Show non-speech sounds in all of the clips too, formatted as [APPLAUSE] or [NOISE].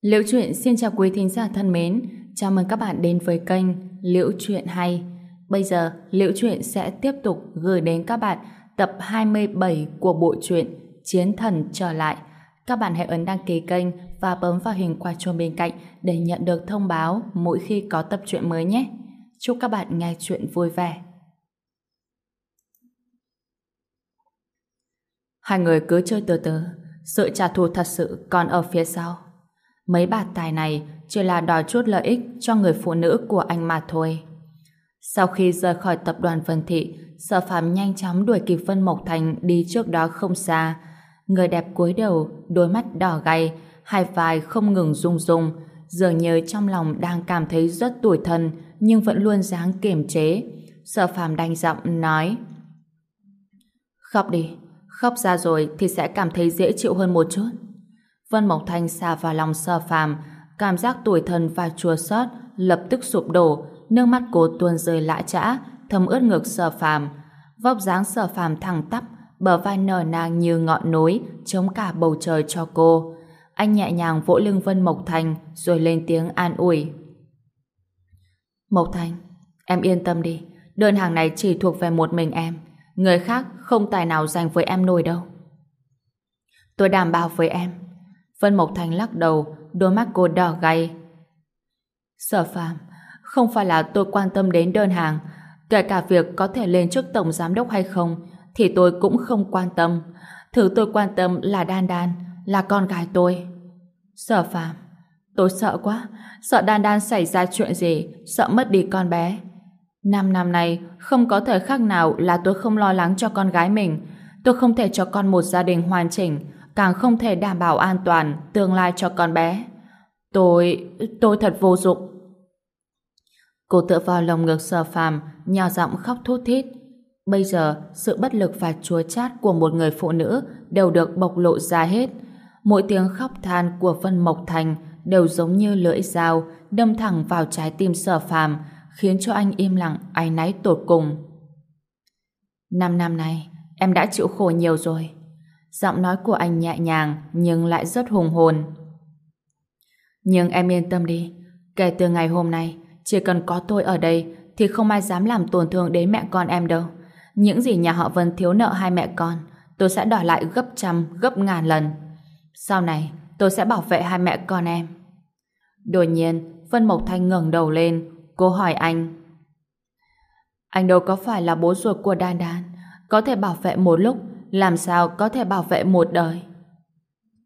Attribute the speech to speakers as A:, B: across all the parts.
A: Liễu Chuyện xin chào quý thính giả thân mến, chào mừng các bạn đến với kênh Liễu Chuyện Hay. Bây giờ, Liễu Chuyện sẽ tiếp tục gửi đến các bạn tập 27 của bộ truyện Chiến Thần Trở Lại. Các bạn hãy ấn đăng ký kênh và bấm vào hình quả chuông bên cạnh để nhận được thông báo mỗi khi có tập truyện mới nhé. Chúc các bạn nghe chuyện vui vẻ. Hai người cứ chơi từ từ, sự trả thù thật sự còn ở phía sau. Mấy bà tài này chỉ là đòi chút lợi ích cho người phụ nữ của anh mà thôi. Sau khi rời khỏi tập đoàn Vân Thị, Sở Phạm nhanh chóng đuổi kịp Vân Mộc Thành đi trước đó không xa. Người đẹp cúi đầu, đôi mắt đỏ gay, hai vai không ngừng rung rung, dường như trong lòng đang cảm thấy rất tủi thân nhưng vẫn luôn dáng kiềm chế. Sở Phạm đanh giọng nói Khóc đi, khóc ra rồi thì sẽ cảm thấy dễ chịu hơn một chút. Vân Mộc Thanh xa vào lòng sơ phàm, cảm giác tuổi thân và chua xót lập tức sụp đổ, nước mắt cô tuôn rơi lã chã, thấm ướt ngực sơ phàm. Vóc dáng sơ phàm thẳng tắp, bờ vai nở nang như ngọn núi, chống cả bầu trời cho cô. Anh nhẹ nhàng vỗ lưng Vân Mộc Thanh rồi lên tiếng an ủi. Mộc Thanh, em yên tâm đi, đơn hàng này chỉ thuộc về một mình em. Người khác không tài nào dành với em nổi đâu. Tôi đảm bảo với em, Vân Mộc Thành lắc đầu, đôi mắt cô đỏ gay. Sở phàm không phải là tôi quan tâm đến đơn hàng, kể cả việc có thể lên chức tổng giám đốc hay không, thì tôi cũng không quan tâm. Thứ tôi quan tâm là Đan Đan, là con gái tôi. Sở phàm tôi sợ quá, sợ Đan Đan xảy ra chuyện gì, sợ mất đi con bé. Năm năm nay, không có thời khắc nào là tôi không lo lắng cho con gái mình. Tôi không thể cho con một gia đình hoàn chỉnh, càng không thể đảm bảo an toàn tương lai cho con bé. Tôi... tôi thật vô dụng. Cô tựa vào lồng ngực sờ phàm, nhỏ giọng khóc thút thít. Bây giờ, sự bất lực và chúa chát của một người phụ nữ đều được bộc lộ ra hết. Mỗi tiếng khóc than của Vân Mộc Thành đều giống như lưỡi dao đâm thẳng vào trái tim sở phàm, khiến cho anh im lặng, áy náy tột cùng. Năm năm nay, em đã chịu khổ nhiều rồi. Giọng nói của anh nhẹ nhàng nhưng lại rất hùng hồn. Nhưng em yên tâm đi, kể từ ngày hôm nay, chỉ cần có tôi ở đây thì không ai dám làm tổn thương đến mẹ con em đâu. Những gì nhà họ Vân thiếu nợ hai mẹ con, tôi sẽ đòi lại gấp trăm, gấp ngàn lần. Sau này, tôi sẽ bảo vệ hai mẹ con em. Đột nhiên, Vân Mộc Thanh ngẩng đầu lên, cô hỏi anh. Anh đâu có phải là bố ruột của Đan Đan, có thể bảo vệ một lúc làm sao có thể bảo vệ một đời.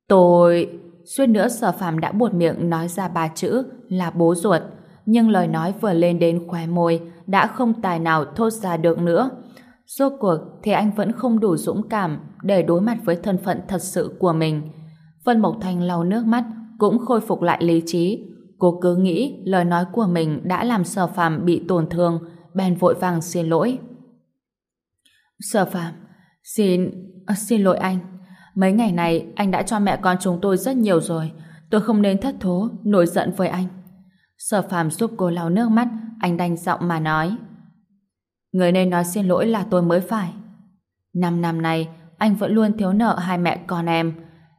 A: Tôi... Suýt nữa sở phàm đã buột miệng nói ra ba chữ là bố ruột, nhưng lời nói vừa lên đến khóe môi đã không tài nào thốt ra được nữa. Rốt cuộc thì anh vẫn không đủ dũng cảm để đối mặt với thân phận thật sự của mình. Vân Mộc Thanh lau nước mắt cũng khôi phục lại lý trí. Cô cứ nghĩ lời nói của mình đã làm sở phàm bị tổn thương, bèn vội vàng xin lỗi. Sở phàm, Xin... Ờ, xin lỗi anh. Mấy ngày này anh đã cho mẹ con chúng tôi rất nhiều rồi. Tôi không nên thất thố, nổi giận với anh. Sở phàm giúp cô lau nước mắt, anh đanh giọng mà nói. Người nên nói xin lỗi là tôi mới phải. Năm năm nay, anh vẫn luôn thiếu nợ hai mẹ con em.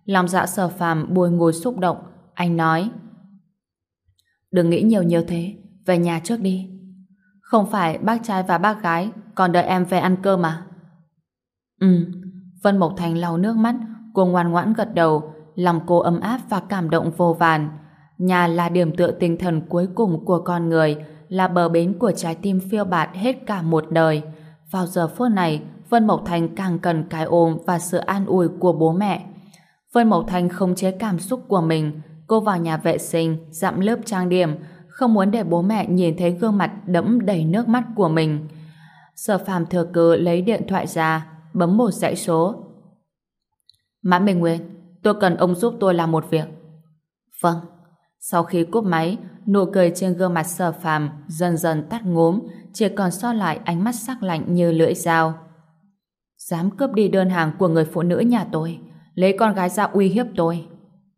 A: Lòng dạ sở phàm bùi ngồi xúc động. Anh nói. Đừng nghĩ nhiều như thế, về nhà trước đi. Không phải bác trai và bác gái còn đợi em về ăn cơm mà. Ừ, Vân Mộc Thành lau nước mắt, cô ngoan ngoãn gật đầu, lòng cô ấm áp và cảm động vô vàn. Nhà là điểm tựa tinh thần cuối cùng của con người, là bờ bến của trái tim phiêu bạt hết cả một đời. Vào giờ phút này, Vân Mộc Thành càng cần cái ôm và sự an ủi của bố mẹ. Vân Mộc Thành không chế cảm xúc của mình, cô vào nhà vệ sinh, dặm lớp trang điểm, không muốn để bố mẹ nhìn thấy gương mặt đẫm đầy nước mắt của mình. Sở phàm thừa cơ lấy điện thoại ra, bấm một dãy số. Mã Minh Nguyên, tôi cần ông giúp tôi làm một việc. Vâng. Sau khi cúp máy, nụ cười trên gương mặt sở phàm dần dần tắt ngốm, chỉ còn so lại ánh mắt sắc lạnh như lưỡi dao. Dám cướp đi đơn hàng của người phụ nữ nhà tôi, lấy con gái ra uy hiếp tôi.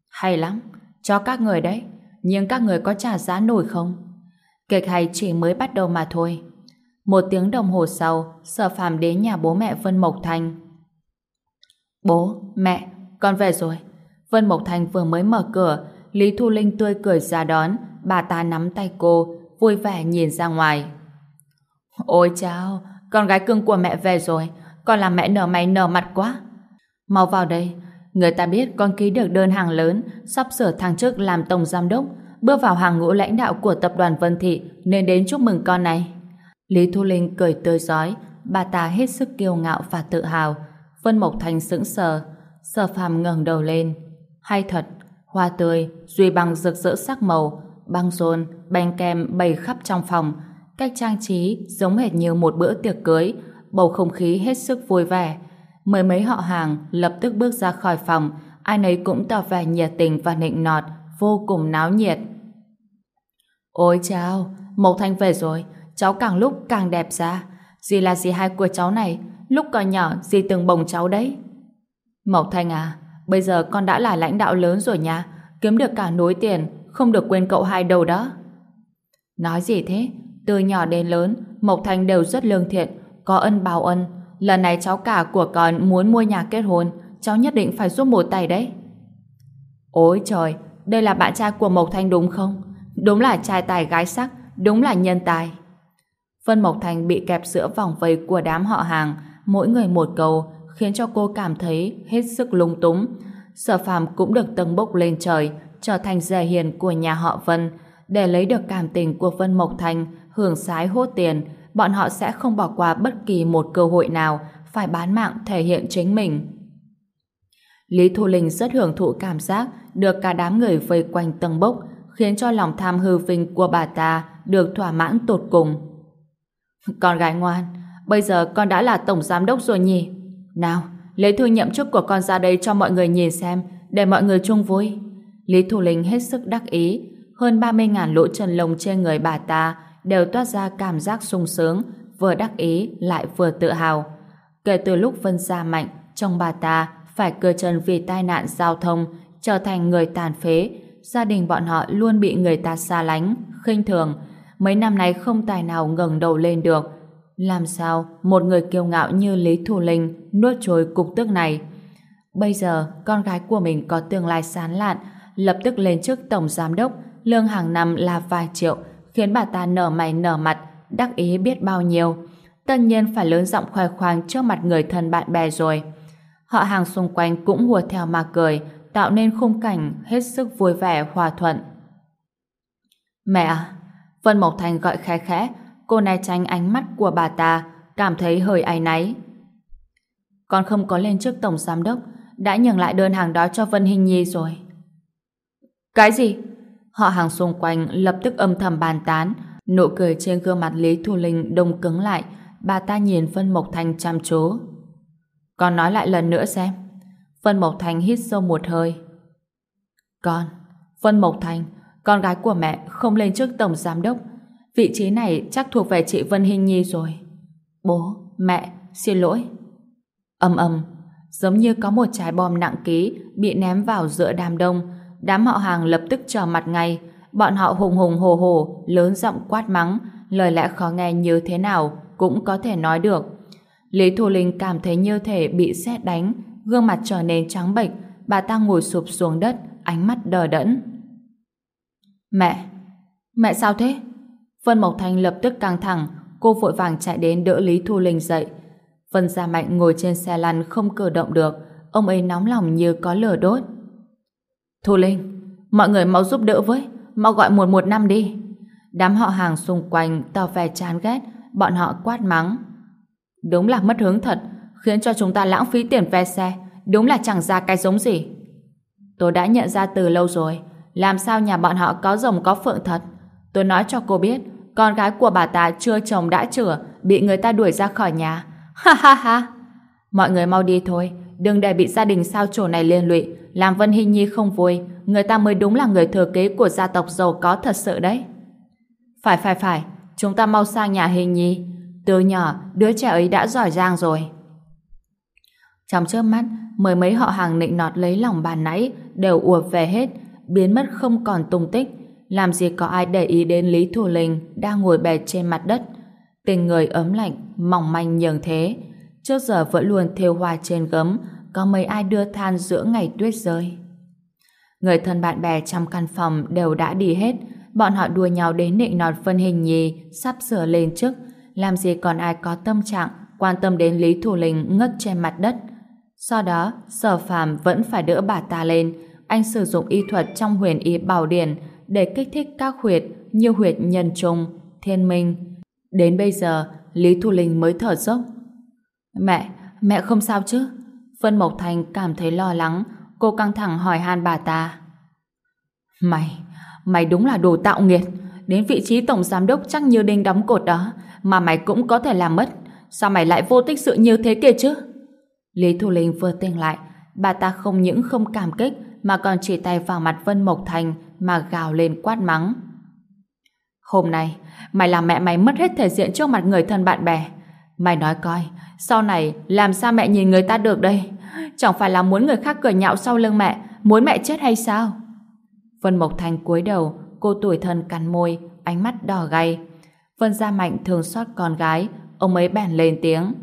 A: Hay lắm, cho các người đấy, nhưng các người có trả giá nổi không? Kịch hay chỉ mới bắt đầu mà thôi. Một tiếng đồng hồ sau, sở phàm đến nhà bố mẹ Vân Mộc Thành. Bố, mẹ, con về rồi. Vân Mộc Thành vừa mới mở cửa, Lý Thu Linh tươi cười ra đón, bà ta nắm tay cô, vui vẻ nhìn ra ngoài. Ôi chao, con gái cưng của mẹ về rồi, con làm mẹ nở mày nở mặt quá. Mau vào đây, người ta biết con ký được đơn hàng lớn, sắp sửa thăng chức làm tổng giám đốc, bước vào hàng ngũ lãnh đạo của tập đoàn Vân Thị nên đến chúc mừng con này. Lý Thu Linh cười tươi giói, bà ta hết sức kiêu ngạo và tự hào. Vân Mộc Thành sững sờ, Sở Phàm ngẩng đầu lên. Hay thật, hoa tươi, duy bằng rực rỡ sắc màu, băng rôn, bánh kem bày khắp trong phòng, cách trang trí giống hệt như một bữa tiệc cưới, bầu không khí hết sức vui vẻ. Mười mấy họ hàng lập tức bước ra khỏi phòng, ai nấy cũng tỏ vẻ nhiệt tình và nịnh nọt, vô cùng náo nhiệt. Ôi chào, Mộc Thanh về rồi, cháu càng lúc càng đẹp ra. Dì là dì hai của cháu này, lúc còn nhỏ dì từng bồng cháu đấy. Mộc Thanh à, bây giờ con đã là lãnh đạo lớn rồi nha, kiếm được cả núi tiền, không được quên cậu hai đâu đó. Nói gì thế? Từ nhỏ đến lớn, Mộc Thanh đều rất lương thiện, có ân báo ân. Lần này cháu cả của con muốn mua nhà kết hôn, cháu nhất định phải giúp một tay đấy. Ôi trời, đây là bạn trai của Mộc Thanh đúng không? Đúng là trai tài gái sắc, đúng là nhân tài. Vân Mộc Thành bị kẹp giữa vòng vây của đám họ hàng, mỗi người một câu, khiến cho cô cảm thấy hết sức lung túng. Sở phàm cũng được tầng bốc lên trời, trở thành rể hiền của nhà họ Vân. Để lấy được cảm tình của Vân Mộc Thành, hưởng sái hốt tiền, bọn họ sẽ không bỏ qua bất kỳ một cơ hội nào phải bán mạng thể hiện chính mình. Lý Thu Linh rất hưởng thụ cảm giác được cả đám người vây quanh tầng bốc, khiến cho lòng tham hư vinh của bà ta được thỏa mãn tột cùng. Con gái ngoan, bây giờ con đã là tổng giám đốc rồi nhỉ? Nào, lấy thư nhậm chức của con ra đây cho mọi người nhìn xem, để mọi người chung vui. Lý thủ Linh hết sức đắc ý, hơn 30.000 lỗ chân lông trên người bà ta đều toát ra cảm giác sung sướng, vừa đắc ý lại vừa tự hào. Kể từ lúc Vân Gia Mạnh, trong bà ta phải cơ chân vì tai nạn giao thông, trở thành người tàn phế, gia đình bọn họ luôn bị người ta xa lánh, khinh thường. Mấy năm nay không tài nào ngẩng đầu lên được. Làm sao một người kiêu ngạo như Lý Thủ Linh nuốt trôi cục tức này? Bây giờ, con gái của mình có tương lai sán lạn, lập tức lên chức tổng giám đốc, lương hàng năm là vài triệu, khiến bà ta nở mày nở mặt, đắc ý biết bao nhiêu. Tất nhiên phải lớn giọng khoe khoang trước mặt người thân bạn bè rồi. Họ hàng xung quanh cũng hùa theo mà cười, tạo nên khung cảnh hết sức vui vẻ hòa thuận. Mẹ à! Vân Mộc Thành gọi khẽ khẽ, cô này tránh ánh mắt của bà ta, cảm thấy hơi áy náy. Con không có lên trước tổng giám đốc, đã nhường lại đơn hàng đó cho Vân Hình Nhi rồi. Cái gì? Họ hàng xung quanh lập tức âm thầm bàn tán, nụ cười trên gương mặt Lý Thu Linh đông cứng lại, bà ta nhìn Vân Mộc Thành chăm chú. Con nói lại lần nữa xem. Vân Mộc Thành hít sâu một hơi. Con, Vân Mộc Thành, con gái của mẹ không lên trước tổng giám đốc. Vị trí này chắc thuộc về chị Vân Hinh Nhi rồi. Bố, mẹ, xin lỗi. Âm âm, giống như có một trái bom nặng ký bị ném vào giữa đám đông. Đám họ hàng lập tức trở mặt ngay. Bọn họ hùng hùng hồ hồ, lớn giọng quát mắng, lời lẽ khó nghe như thế nào cũng có thể nói được. Lý Thu Linh cảm thấy như thể bị sét đánh, gương mặt trở nên trắng bệch, bà ta ngồi sụp xuống đất, ánh mắt đờ đẫn. Mẹ! Mẹ sao thế? Vân Mộc Thanh lập tức căng thẳng, cô vội vàng chạy đến đỡ Lý Thu Linh dậy. Vân Gia Mạnh ngồi trên xe lăn không cử động được, ông ấy nóng lòng như có lửa đốt. Thu Linh, mọi người mau giúp đỡ với, mau gọi 115 đi. Đám họ hàng xung quanh tỏ vẻ chán ghét, bọn họ quát mắng. Đúng là mất hướng thật, khiến cho chúng ta lãng phí tiền vé xe, đúng là chẳng ra cái giống gì. Tôi đã nhận ra từ lâu rồi, làm sao nhà bọn họ có rồng có phượng thật. Tôi nói cho cô biết, con gái của bà ta chưa chồng đã chửa, bị người ta đuổi ra khỏi nhà. [LAUGHS] Ha ha ha! Mọi người mau đi thôi, đừng để bị gia đình sao trổ này liên lụy, làm Vân Hình Nhi không vui, người ta mới đúng là người thừa kế của gia tộc giàu có thật sự đấy. Phải phải phải, chúng ta mau sang nhà Hình Nhi. Từ nhỏ, đứa trẻ ấy đã giỏi giang rồi. Trong chớp mắt, mười mấy họ hàng nịnh nọt lấy lòng bà nãy đều ùa về hết, biến mất không còn tung tích. Làm gì có ai để ý đến Lý Thủ Linh đang ngồi bệt trên mặt đất. Tình người ấm lạnh, mỏng manh nhường thế. Trước giờ vẫn luôn thêu hoa trên gấm, có mấy ai đưa than giữa ngày tuyết rơi. Người thân bạn bè trong căn phòng đều đã đi hết, bọn họ đua nhau đến nịnh nọt phân hình nhì sắp sửa lên chức, làm gì còn ai có tâm trạng quan tâm đến Lý Thủ Linh ngất trên mặt đất. Sau đó, Sở Phàm vẫn phải đỡ bà ta lên, anh sử dụng y thuật trong huyền y bảo điển để kích thích các huyệt như huyệt nhân trung, thiên minh. Đến bây giờ, Lý Thu Linh mới thở dốc. Mẹ, mẹ không sao chứ? Vân Mộc Thành cảm thấy lo lắng, cô căng thẳng hỏi han bà ta. Mày, mày đúng là đồ tạo nghiệt. Đến vị trí tổng giám đốc chắc như đinh đóng cột đó, mà mày cũng có thể làm mất. Sao mày lại vô tích sự như thế kia chứ? Lý Thu Linh vừa tỉnh lại, bà ta không những không cảm kích mà còn chỉ tay vào mặt Vân Mộc Thành mà gào lên quát mắng. Hôm nay, mày làm mẹ mày mất hết thể diện trước mặt người thân bạn bè. Mày nói coi, sau này làm sao mẹ nhìn người ta được đây? Chẳng phải là muốn người khác cười nhạo sau lưng mẹ, muốn mẹ chết hay sao? Vân Mộc Thành cúi đầu, cô tuổi thân cắn môi, ánh mắt đỏ gay. Vân Gia Mạnh thường xót con gái, ông ấy bèn lên tiếng.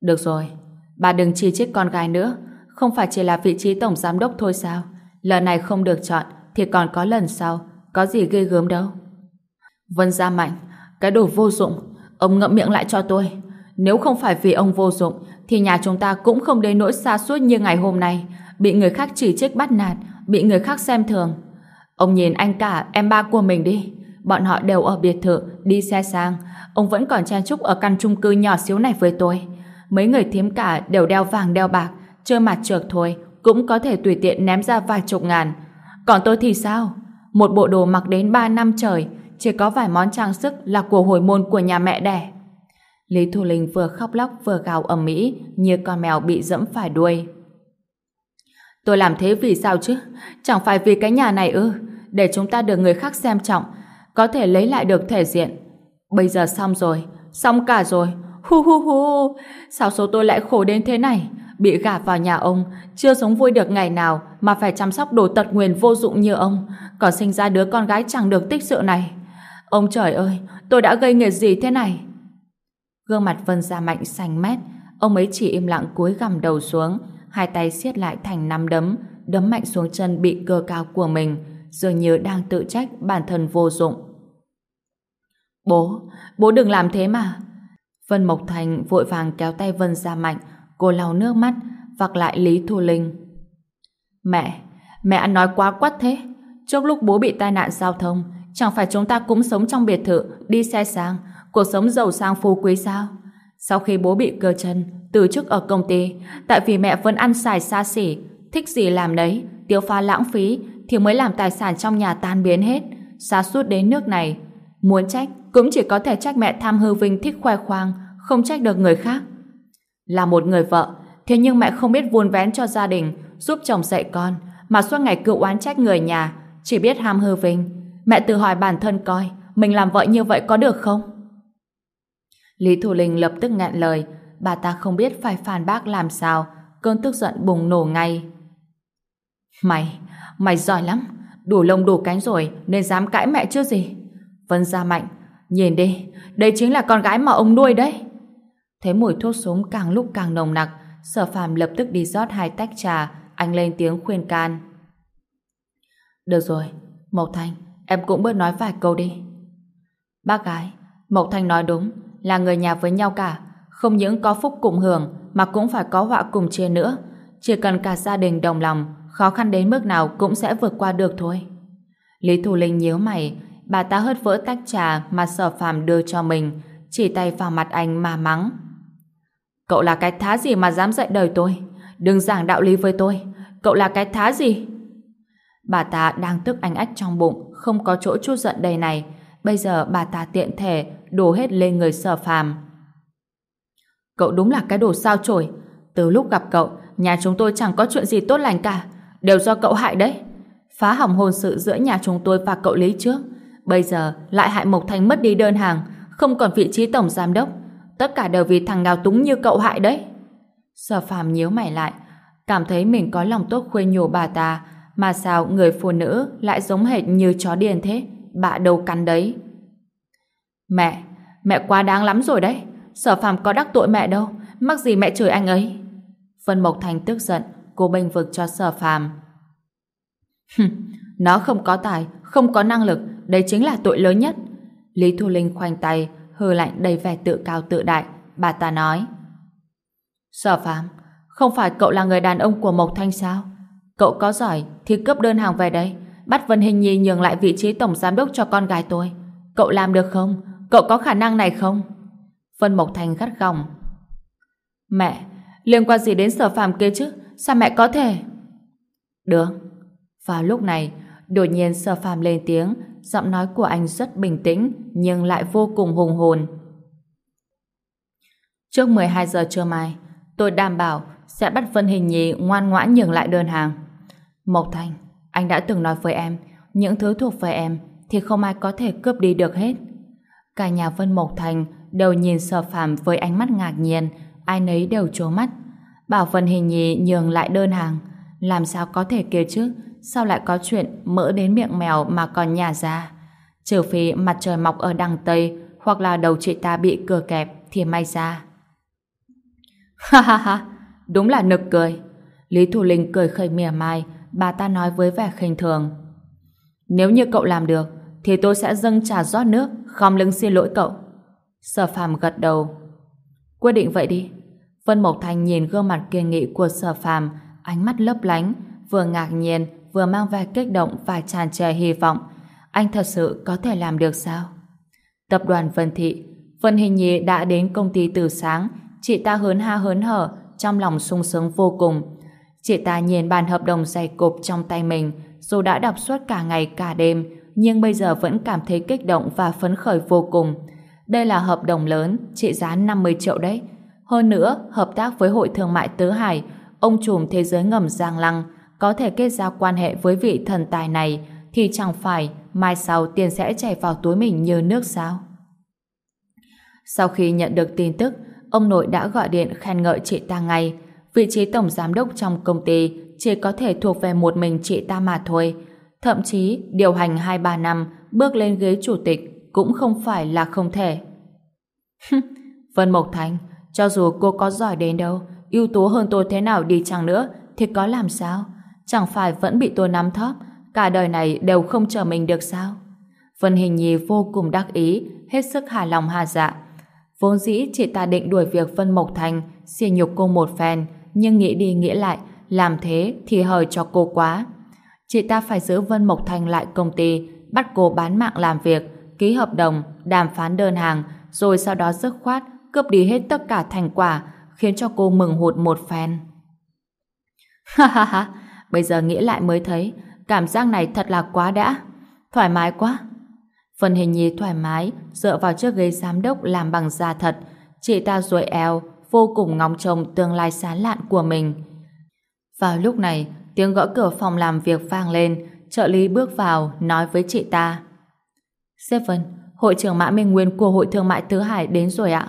A: Được rồi, bà đừng chỉ trích con gái nữa, không phải chỉ là vị trí tổng giám đốc thôi sao? Lần này không được chọn, thì còn có lần sau, có gì ghê gớm đâu. Vân Gia Mạnh, cái đồ vô dụng, ông ngậm miệng lại cho tôi. Nếu không phải vì ông vô dụng, thì nhà chúng ta cũng không đến nỗi xa suốt như ngày hôm nay, bị người khác chỉ trích bắt nạt, bị người khác xem thường. Ông nhìn anh cả em ba của mình đi, bọn họ đều ở biệt thự, đi xe sang, ông vẫn còn chen chúc ở căn chung cư nhỏ xíu này với tôi. Mấy người thím cả đều đeo vàng đeo bạc, chơi mặt trượt thôi, cũng có thể tùy tiện ném ra vài chục ngàn. Còn tôi thì sao? Một bộ đồ mặc đến ba năm trời, chỉ có vài món trang sức là của hồi môn của nhà mẹ đẻ. Lý Thu Linh vừa khóc lóc vừa gào ầm ĩ như con mèo bị dẫm phải đuôi. Tôi làm thế vì sao chứ? Chẳng phải vì cái nhà này ư? Để chúng ta được người khác xem trọng, có thể lấy lại được thể diện. Bây giờ xong rồi, xong cả rồi. Hu hu hu, sao số tôi lại khổ đến thế này? Bị gả vào nhà ông, chưa sống vui được ngày nào mà phải chăm sóc đồ tật nguyền vô dụng như ông, còn sinh ra đứa con gái chẳng được tích sự này. Ông trời ơi, tôi đã gây nghiệt gì thế này? Gương mặt Vân Gia Mạnh xanh mét, ông ấy chỉ im lặng cúi gằm đầu xuống, hai tay siết lại thành nắm đấm, đấm mạnh xuống chân bị cơ cao của mình, dường như đang tự trách bản thân vô dụng. Bố, bố đừng làm thế mà. Vân Mộc Thành vội vàng kéo tay Vân Gia Mạnh, cô lau nước mắt, vặc lại Lý Thu Linh. Mẹ, mẹ ăn nói quá quắt thế. Trước lúc bố bị tai nạn giao thông, chẳng phải chúng ta cũng sống trong biệt thự, đi xe sang, cuộc sống giàu sang phú quý sao? Sau khi bố bị cơ chân, từ chức ở công ty, tại vì mẹ vẫn ăn xài xa xỉ, thích gì làm đấy, tiêu pha lãng phí, thì mới làm tài sản trong nhà tan biến hết, xa suốt đến nước này. Muốn trách, cũng chỉ có thể trách mẹ tham hư vinh thích khoe khoang, không trách được người khác. Là một người vợ, thế nhưng mẹ không biết vuôn vén cho gia đình, giúp chồng dạy con, mà suốt ngày cựu oán trách người nhà, chỉ biết ham hư vinh. Mẹ tự hỏi bản thân coi, mình làm vợ như vậy có được không? Lý Thủ Linh lập tức ngạn lời, bà ta không biết phải phản bác làm sao, cơn tức giận bùng nổ ngay. Mày, mày giỏi lắm, đủ lông đủ cánh rồi nên dám cãi mẹ chứ gì. Vân Gia Mạnh, nhìn đi, đây chính là con gái mà ông nuôi đấy. Thấy mùi thuốc súng càng lúc càng nồng nặc, sở phàm lập tức đi rót hai tách trà, anh lên tiếng khuyên can. Được rồi, Mộc Thanh, em cũng bớt nói vài câu đi. Bác gái, Mộc Thanh nói đúng, là người nhà với nhau cả, không những có phúc cùng hưởng mà cũng phải có họa cùng chia nữa. Chỉ cần cả gia đình đồng lòng, khó khăn đến mức nào cũng sẽ vượt qua được thôi. Lý Thủ Linh nhíu mày, bà ta hớt vỡ tách trà mà sở phàm đưa cho mình, chỉ tay vào mặt anh mà mắng. Cậu là cái thá gì mà dám dạy đời tôi? Đừng giảng đạo lý với tôi. Cậu là cái thá gì? Bà ta đang tức anh ách trong bụng, không có chỗ chút giận đầy này. Bây giờ bà ta tiện thể đổ hết lên người sở phàm. Cậu đúng là cái đồ sao chổi. Từ lúc gặp cậu, nhà chúng tôi chẳng có chuyện gì tốt lành cả. Đều do cậu hại đấy. Phá hỏng hôn sự giữa nhà chúng tôi và cậu Lý trước. Bây giờ lại hại Mộc Thành mất đi đơn hàng, không còn vị trí tổng giám đốc. Tất cả đều vì thằng ngào túng như cậu hại đấy. Sở phàm nhíu mày lại, cảm thấy mình có lòng tốt khuyên nhủ bà ta, mà sao người phụ nữ lại giống hệt như chó điên thế, bạ đầu cắn đấy. Mẹ, mẹ quá đáng lắm rồi đấy. Sở phàm có đắc tội mẹ đâu, mắc gì mẹ chửi anh ấy. Vân Mộc Thành tức giận, cô bênh vực cho sở phàm. nó không có tài, không có năng lực, đây chính là tội lớn nhất. Lý Thu Linh khoanh tay, hư lạnh đầy vẻ tự cao tự đại, bà ta nói. Sở Phạm, không phải cậu là người đàn ông của Mộc Thanh sao? Cậu có giỏi thì cướp đơn hàng về đây, bắt Vân Hình Nhi nhường lại vị trí tổng giám đốc cho con gái tôi. Cậu làm được không? Cậu có khả năng này không? Vân Mộc Thanh gắt gỏng. Mẹ, liên quan gì đến sở phàm kia chứ? Sao mẹ có thể? Được. Vào lúc này, đột nhiên sở phàm lên tiếng, giọng nói của anh rất bình tĩnh, nhưng lại vô cùng hùng hồn. Trước 12 giờ trưa mai, tôi đảm bảo sẽ bắt Vân Hình Nhi ngoan ngoãn nhường lại đơn hàng. Mộc Thanh, anh đã từng nói với em, những thứ thuộc về em thì không ai có thể cướp đi được hết. Cả nhà Vân Mộc Thành đều nhìn sở phàm với ánh mắt ngạc nhiên, ai nấy đều trố mắt. Bảo Vân Hình Nhi nhường lại đơn hàng, làm sao có thể kia chứ, sao lại có chuyện mỡ đến miệng mèo mà còn nhả ra. Trừ phi mặt trời mọc ở đằng Tây hoặc là đầu chị ta bị cửa kẹp thì may ra. [LAUGHS] Ha ha ha, đúng là nực cười. Lý Thủ Linh cười khởi mỉa mai, bà ta nói với vẻ khinh thường. Nếu như cậu làm được, thì tôi sẽ dâng trà rót nước, khom lưng xin lỗi cậu. Sở phàm gật đầu. Quyết định vậy đi. Vân Mộc Thành nhìn gương mặt kiên nghị của sở phàm, ánh mắt lấp lánh, vừa ngạc nhiên, vừa mang vẻ kích động và tràn trề hy vọng. Anh thật sự có thể làm được sao? Tập đoàn Vân Thị Vân Hình Nhi đã đến công ty từ sáng, chị ta hớn ha hớn hở, trong lòng sung sướng vô cùng. Chị ta nhìn bàn hợp đồng dày cộp trong tay mình, dù đã đọc suốt cả ngày cả đêm, nhưng bây giờ vẫn cảm thấy kích động và phấn khởi vô cùng. Đây là hợp đồng lớn, trị giá 50 triệu đấy. Hơn nữa, hợp tác với Hội Thương mại Tứ Hải, ông trùm thế giới ngầm Giang Lăng, có thể kết giao quan hệ với vị thần tài này, thì chẳng phải mai sau tiền sẽ chảy vào túi mình như nước sao? Sau khi nhận được tin tức, ông nội đã gọi điện khen ngợi chị ta ngay. Vị trí tổng giám đốc trong công ty chỉ có thể thuộc về một mình chị ta mà thôi. Thậm chí, điều hành 2-3 năm, bước lên ghế chủ tịch cũng không phải là không thể. Vân Mộc Thành, cho dù cô có giỏi đến đâu, ưu tú hơn tôi thế nào đi chăng nữa, thì có làm sao? Chẳng phải vẫn bị tôi nắm thóp, cả đời này đều không chờ mình được sao? Vân Hình Nhi vô cùng đắc ý, hết sức hài lòng hà dạ. Vốn dĩ chị ta định đuổi việc Vân Mộc Thành, xỉ nhục cô một phen, nhưng nghĩ đi nghĩ lại, làm thế thì hời cho cô quá. Chị ta phải giữ Vân Mộc Thành lại công ty, bắt cô bán mạng làm việc, ký hợp đồng, đàm phán đơn hàng, rồi sau đó dứt khoát, cướp đi hết tất cả thành quả, khiến cho cô mừng hụt một phen. [LAUGHS] Ha ha ha, bây giờ nghĩ lại mới thấy, cảm giác này thật là quá đã. Thoải mái quá. Phần hình nhi thoải mái, dựa vào chiếc ghế giám đốc làm bằng da thật, chị ta duỗi eo, vô cùng ngóng trông tương lai sáng lạn của mình. Vào lúc này, tiếng gõ cửa phòng làm việc vang lên, trợ lý bước vào, nói với chị ta. Seven, hội trưởng Mã Minh Nguyên của Hội Thương mại Tứ Hải đến rồi ạ.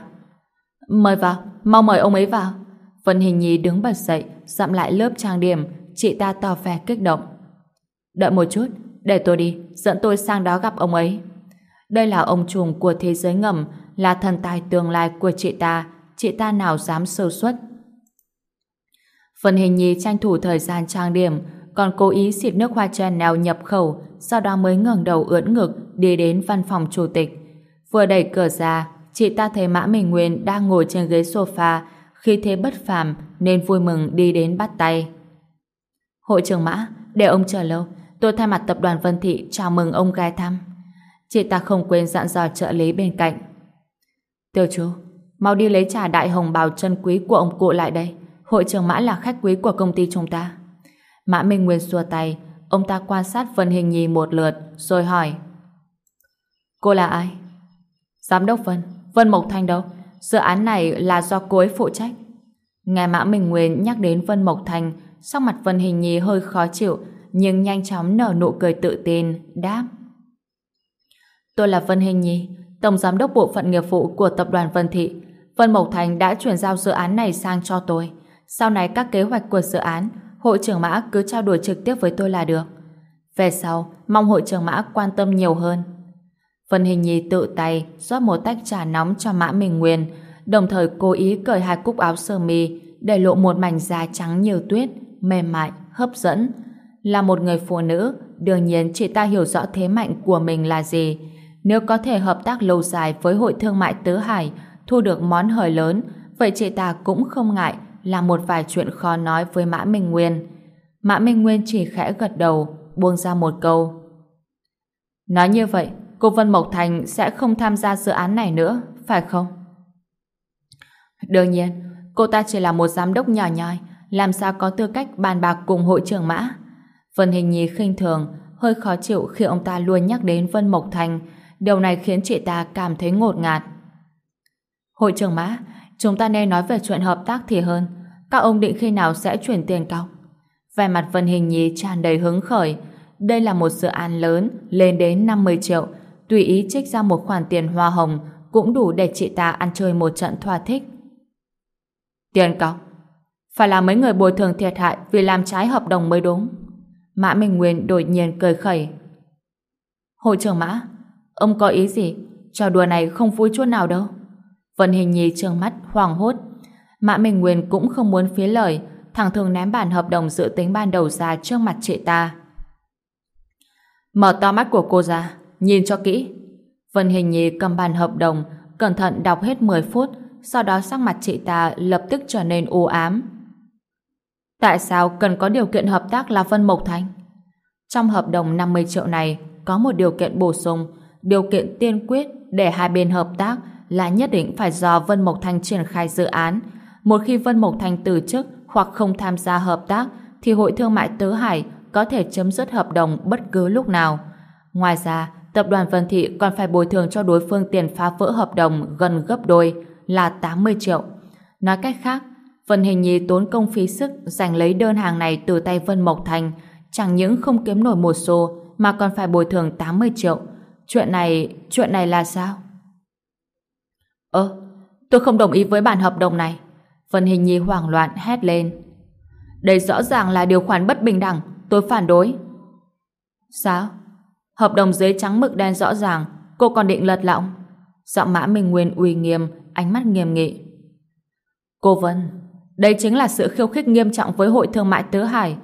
A: Mời vào, mau mời ông ấy vào. Vân Hình Nhi đứng bật dậy, dặm lại lớp trang điểm, chị ta tỏ vẻ kích động. Đợi một chút, để tôi đi, dẫn tôi sang đó gặp ông ấy. Đây là ông trùm của thế giới ngầm, là thần tài tương lai của chị ta, chị ta nào dám sơ suất. Phần hình nhi tranh thủ thời gian trang điểm, còn cố ý xịt nước hoa Chanel nhập khẩu, sau đó mới ngẩng đầu ưỡn ngực đi đến văn phòng chủ tịch. Vừa đẩy cửa ra, chị ta thấy Mã Minh Nguyên đang ngồi trên ghế sofa, khi thế bất phàm nên vui mừng đi đến bắt tay. Hội trưởng Mã, để ông chờ lâu, tôi thay mặt tập đoàn Vân Thị chào mừng ông gai thăm. Chị ta không quên dặn dò trợ lý bên cạnh. Tiêu chú, mau đi lấy trà đại hồng bào chân quý của ông cụ lại đây. Hội trưởng Mã là khách quý của công ty chúng ta. Mã Minh Nguyên xua tay, ông ta quan sát Vân Hình Nhi một lượt, rồi hỏi. Cô là ai? Giám đốc Vân, Vân Mộc Thanh đâu? Dự án này là do cô ấy phụ trách. Nghe Mã Minh Nguyên nhắc đến Vân Mộc Thanh, sau mặt Vân Hình Nhi hơi khó chịu, nhưng nhanh chóng nở nụ cười tự tin, đáp. Tôi là Vân Hình Nhi, Tổng Giám đốc Bộ phận nghiệp vụ của Tập đoàn Vân Thị. Vân Mộc Thành đã chuyển giao dự án này sang cho tôi. Sau này các kế hoạch của dự án, hội trưởng Mã cứ trao đổi trực tiếp với tôi là được. Về sau, mong hội trưởng Mã quan tâm nhiều hơn. Vân Hình Nhi tự tay rót một tách trà nóng cho Mã Minh Nguyên, đồng thời cố ý cởi hai cúc áo sơ mi để lộ một mảnh da trắng như tuyết, mềm mại, hấp dẫn. Là một người phụ nữ, đương nhiên chị ta hiểu rõ thế mạnh của mình là gì. Nếu có thể hợp tác lâu dài với Hội Thương mại Tứ Hải, thu được món hời lớn, vậy chị ta cũng không ngại làm một vài chuyện khó nói với Mã Minh Nguyên. Mã Minh Nguyên chỉ khẽ gật đầu, buông ra một câu. Nói như vậy, cô Vân Mộc Thành sẽ không tham gia dự án này nữa, phải không? Đương nhiên, cô ta chỉ là một giám đốc nhỏ nhoi, làm sao có tư cách bàn bạc cùng hội trưởng Mã. Vân Hình Nhi khinh thường, hơi khó chịu khi ông ta luôn nhắc đến Vân Mộc Thành, điều này khiến chị ta cảm thấy ngột ngạt. Hội trưởng Mã, chúng ta nên nói về chuyện hợp tác thì hơn. Các ông định khi nào sẽ chuyển tiền cọc? Vẻ mặt Vân Hình Nhi tràn đầy hứng khởi. Đây là một dự án lớn, lên đến 50 triệu. Tùy ý trích ra một khoản tiền hoa hồng cũng đủ để chị ta ăn chơi một trận thỏa thích. Tiền cọc? Phải là mấy người bồi thường thiệt hại vì làm trái hợp đồng mới đúng. Mã Minh Nguyên đột nhiên cười khẩy. Hội trưởng Mã, ông có ý gì? Trò đùa này không vui chút nào đâu. Vân Hình Nhi trường mắt hoảng hốt. Mã Minh Nguyên cũng không muốn phí lời, thẳng thường ném bản hợp đồng dự tính ban đầu ra trước mặt chị ta. Mở to mắt của cô ra, nhìn cho kỹ. Vân Hình Nhi cầm bản hợp đồng, cẩn thận đọc hết 10 phút, sau đó sắc mặt chị ta lập tức trở nên u ám. Tại sao cần có điều kiện hợp tác là Vân Mộc Thành? Trong hợp đồng 50 triệu này có một điều kiện bổ sung, điều kiện tiên quyết để hai bên hợp tác là nhất định phải do Vân Mộc Thành triển khai dự án. Một khi Vân Mộc Thành từ chức hoặc không tham gia hợp tác thì Hội Thương mại Tứ Hải có thể chấm dứt hợp đồng bất cứ lúc nào. Ngoài ra, tập đoàn Vân Thị còn phải bồi thường cho đối phương tiền phá vỡ hợp đồng gần gấp đôi là 80 triệu. Nói cách khác, Vân Hình Nhi tốn công phí sức giành lấy đơn hàng này từ tay Vân Mộc Thành, chẳng những không kiếm nổi một xu mà còn phải bồi thường 80 triệu. Chuyện này, chuyện này là sao? Ơ, tôi không đồng ý với bản hợp đồng này. Vân Hình Nhi hoảng loạn hét lên. Đây rõ ràng là điều khoản bất bình đẳng, tôi phản đối. Sao? Hợp đồng giấy trắng mực đen rõ ràng, cô còn định lật lọng. Giọng mã Minh Nguyên uy nghiêm, ánh mắt nghiêm nghị. Cô Vân, đây chính là sự khiêu khích nghiêm trọng với Hội Thương mại Tứ Hải.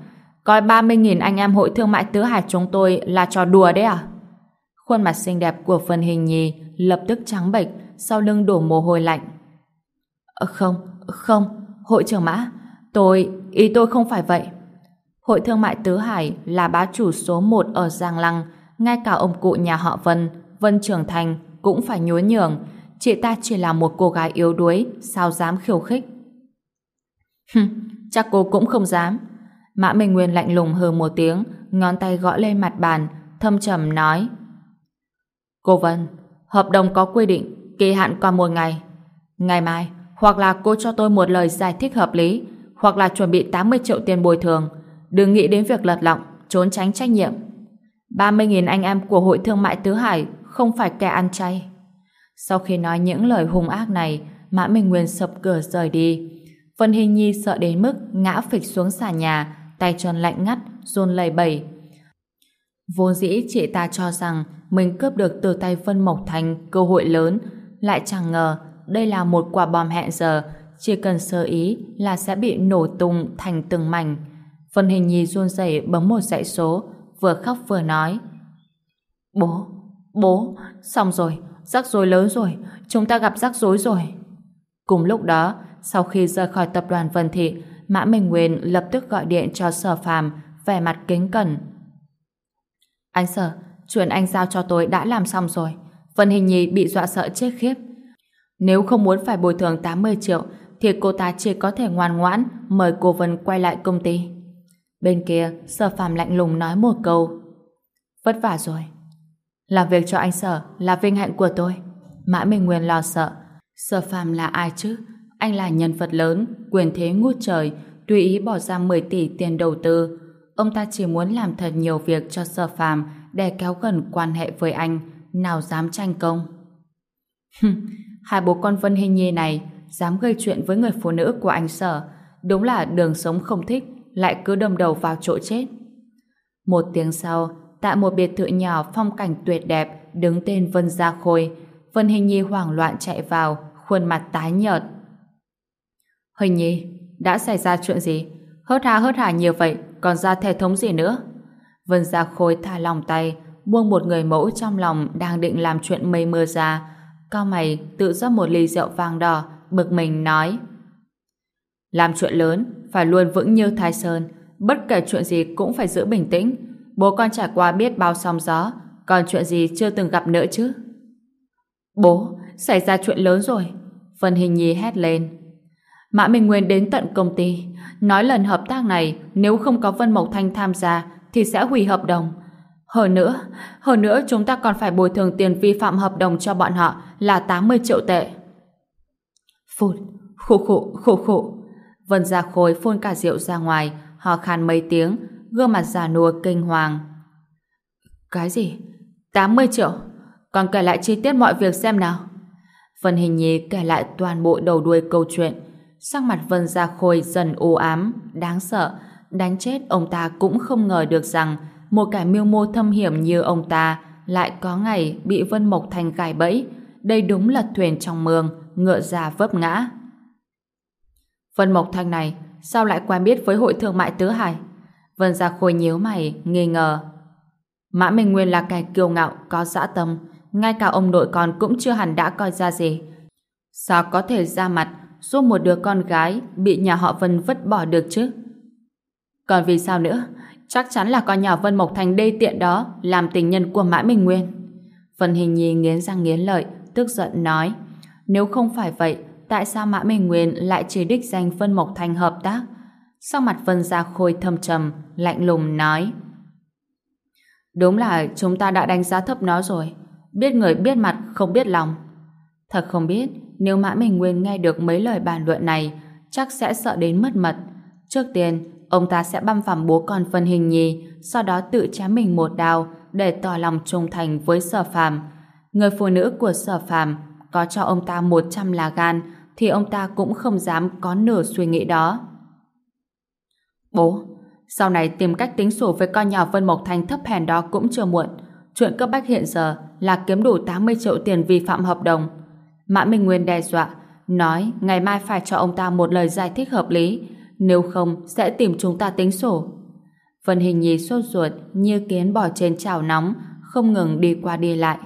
A: Coi 30.000 anh em Hội Thương mại Tứ Hải chúng tôi là trò đùa đấy à? Khuôn mặt xinh đẹp của phần Hình nhì lập tức trắng bệch, sau lưng đổ mồ hôi lạnh. Ờ, không, không, hội trưởng mã, tôi, ý tôi không phải vậy. Hội thương mại Tứ Hải là bá chủ số một ở Giang Lăng, ngay cả ông cụ nhà họ Vân, Vân Trường Thành cũng phải nhún nhường, chị ta chỉ là một cô gái yếu đuối, sao dám khiêu khích. Chắc cô cũng không dám. Mã Minh Nguyên lạnh lùng hừ một tiếng, ngón tay gõ lên mặt bàn, thâm trầm nói. Cô Vân, hợp đồng có quy định, kỳ hạn còn một ngày. Ngày mai, hoặc là cô cho tôi một lời giải thích hợp lý, hoặc là chuẩn bị 80 triệu tiền bồi thường. Đừng nghĩ đến việc lật lọng, trốn tránh trách nhiệm. 30.000 anh em của Hội Thương mại Tứ Hải không phải kẻ ăn chay. Sau khi nói những lời hung ác này, Mã Minh Nguyên sập cửa rời đi. Vân Hình Nhi sợ đến mức ngã phịch xuống sàn nhà, tay chân lạnh ngắt, run lẩy bẩy. Vốn dĩ chị ta cho rằng mình cướp được từ tay Vân Mộc Thành cơ hội lớn, lại chẳng ngờ đây là một quả bom hẹn giờ, chỉ cần sơ ý là sẽ bị nổ tung thành từng mảnh. Vân Hình Nhi run rẩy bấm một dãy số, vừa khóc vừa nói. Bố, bố, xong rồi, rắc rối lớn rồi, chúng ta gặp rắc rối rồi. Cùng lúc đó, sau khi rời khỏi tập đoàn Vân Thị, Mã Minh Nguyên lập tức gọi điện cho Sở Phàm, vẻ mặt kính cẩn. Anh Sở, chuyện anh giao cho tôi đã làm xong rồi. Vân Hình Nhi bị dọa sợ chết khiếp. Nếu không muốn phải bồi thường 80 triệu, thì cô ta chỉ có thể ngoan ngoãn mời cô Vân quay lại công ty. Bên kia, Sở Phàm lạnh lùng nói một câu. Vất vả rồi. Làm việc cho anh Sở là vinh hạnh của tôi. Mã Minh Nguyên lo sợ. Sở Phàm là ai chứ? Anh là nhân vật lớn, quyền thế ngút trời, tùy ý bỏ ra 10 tỷ tiền đầu tư. Ông ta chỉ muốn làm thật nhiều việc cho Sở Phàm để kéo gần quan hệ với anh, nào dám tranh công. [LAUGHS] Hai bố con Vân Hình Nhi này dám gây chuyện với người phụ nữ của anh Sở, đúng là đường sống không thích, lại cứ đâm đầu vào chỗ chết. Một tiếng sau, tại một biệt thự nhỏ phong cảnh tuyệt đẹp đứng tên Vân Gia Khôi, Vân Hình Nhi hoảng loạn chạy vào, khuôn mặt tái nhợt. Hình Nhi, đã xảy ra chuyện gì? Hớt hà hớt hà nhiều vậy, còn ra thể thống gì nữa? Vân Gia Khôi thả lòng tay, buông một người mẫu trong lòng đang định làm chuyện mây mưa ra. Cao mày tự rót một ly rượu vàng đỏ, bực mình nói. Làm chuyện lớn, phải luôn vững như Thái Sơn, bất kể chuyện gì cũng phải giữ bình tĩnh. Bố con trải qua biết bao sóng gió, còn chuyện gì chưa từng gặp nữa chứ? Bố, xảy ra chuyện lớn rồi. Vân Hình Nhi hét lên. Mã Minh Nguyên đến tận công ty, nói lần hợp tác này nếu không có Vân Mộc Thanh tham gia thì sẽ hủy hợp đồng. Hơn nữa, hơn nữa chúng ta còn phải bồi thường tiền vi phạm hợp đồng cho bọn họ là 80 triệu tệ. Phụt, khổ khổ, khổ khổ. Vân Gia Khôi phun cả rượu ra ngoài, họ khan mấy tiếng, gương mặt già nua kinh hoàng. Cái gì? 80 triệu? Còn kể lại chi tiết mọi việc xem nào. Vân Hình Nhi kể lại toàn bộ đầu đuôi câu chuyện. Sắc mặt Vân Gia Khôi dần u ám, đáng sợ. Đánh chết ông ta cũng không ngờ được rằng một kẻ miêu mô thâm hiểm như ông ta lại có ngày bị Vân Mộc Thành gài bẫy. Đây đúng là thuyền trong mương, ngựa già vấp ngã. Vân Mộc Thành này sao lại quen biết với hội thương mại Tứ Hải? Vân Gia Khôi nhíu mày, nghi ngờ. Mã Minh Nguyên là kẻ kiêu ngạo, có dã tâm, ngay cả ông nội con cũng chưa hẳn đã coi ra gì. Sao có thể ra mặt giúp một đứa con gái bị nhà họ Vân vứt bỏ được chứ? Còn vì sao nữa? Chắc chắn là con nhỏ Vân Mộc Thành đê tiện đó làm tình nhân của Mã Minh Nguyên. Vân Hình Nhi nghiến răng nghiến lợi, tức giận nói nếu không phải vậy, tại sao Mã Minh Nguyên lại chỉ đích danh Vân Mộc Thành hợp tác? Sau mặt Vân Gia Khôi thâm trầm, lạnh lùng nói Đúng là chúng ta đã đánh giá thấp nó rồi. Biết người biết mặt, không biết lòng. Thật không biết, nếu Mã Minh Nguyên nghe được mấy lời bàn luận này, chắc sẽ sợ đến mất mật. Trước tiên, ông ta sẽ băm phẳng bố con phân hình nhi, sau đó tự chém mình một đao để tỏ lòng trung thành với sở phàm. Người phụ nữ của sở phàm có cho ông ta 100 là gan thì ông ta cũng không dám có nửa suy nghĩ đó. Bố, sau này tìm cách tính sổ với con nhỏ Vân Mộc Thành thấp hèn đó cũng chưa muộn. Chuyện cấp bách hiện giờ là kiếm đủ 80 triệu tiền vi phạm hợp đồng. Mã Minh Nguyên đe dọa, nói ngày mai phải cho ông ta một lời giải thích hợp lý, nếu không sẽ tìm chúng ta tính sổ. Vân Hình Nhi sốt ruột như kiến bò trên chảo nóng, không ngừng đi qua đi lại.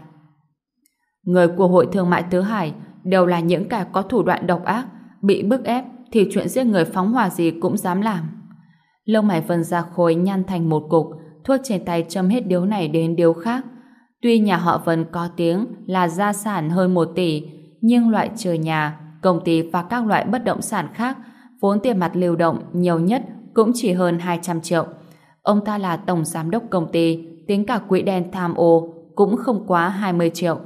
A: Người của Hội Thương mại Tứ Hải đều là những kẻ có thủ đoạn độc ác, bị bức ép thì chuyện giết người phóng hỏa gì cũng dám làm. Lông mày Vân ra khối nhăn thành một cục, thuốc trên tay châm hết điếu này đến điếu khác. Tuy nhà họ Vân có tiếng là gia sản hơn một tỷ, nhưng loại trừ nhà, công ty và các loại bất động sản khác, vốn tiền mặt lưu động nhiều nhất cũng chỉ hơn 200 triệu. Ông ta là tổng giám đốc công ty, tính cả quỹ đen tham ô cũng không quá 20 triệu.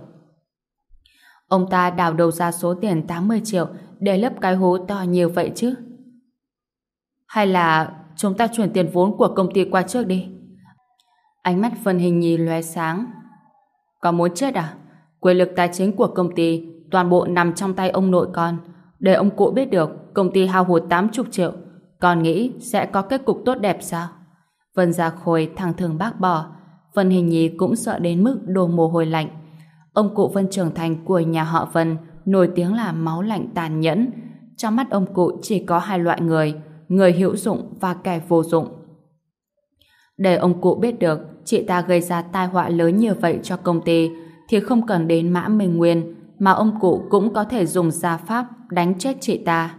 A: Ông ta đào đầu ra số tiền 80 triệu để lấp cái hố to nhiều vậy chứ? Hay là chúng ta chuyển tiền vốn của công ty qua trước đi? Ánh mắt Vân Hình Nhi lóe sáng. Có muốn chết à? Quyền lực tài chính của công ty toàn bộ nằm trong tay ông nội con. Để ông cụ biết được công ty hao hụt 80 triệu. Con nghĩ sẽ có kết cục tốt đẹp sao? Vân Gia Khôi thẳng thường bác bỏ. Vân Hình Nhi cũng sợ đến mức đổ mồ hôi lạnh. Ông cụ Vân trưởng thành của nhà họ Vân nổi tiếng là máu lạnh tàn nhẫn. Trong mắt ông cụ chỉ có hai loại người, người hữu dụng và kẻ vô dụng. Để ông cụ biết được chị ta gây ra tai họa lớn như vậy cho công ty thì không cần đến Mã Minh Nguyên mà ông cụ cũng có thể dùng gia pháp đánh chết chị ta.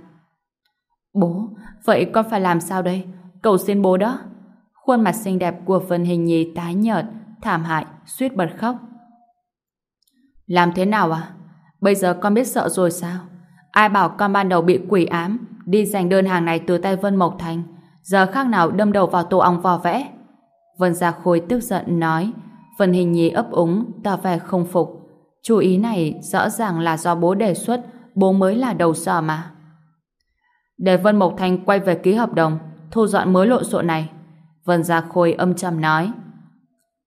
A: Bố, vậy con phải làm sao đây? Cầu xin bố đó. Khuôn mặt xinh đẹp của Vân Hình Nhi tái nhợt, thảm hại, suýt bật khóc. Làm thế nào à? Bây giờ con biết sợ rồi sao? Ai bảo con ban đầu bị quỷ ám, đi giành đơn hàng này từ tay Vân Mộc Thành, giờ khác nào đâm đầu vào tổ ong vò vẽ. Vân Gia Khôi tức giận nói, Vân Hình Nhi ấp úng, tỏ vẻ không phục. Chú ý này rõ ràng là do bố đề xuất, bố mới là đầu sở mà. Để Vân Mộc Thành quay về ký hợp đồng, thu dọn mới lộn xộn này. Vân Gia Khôi âm trầm nói,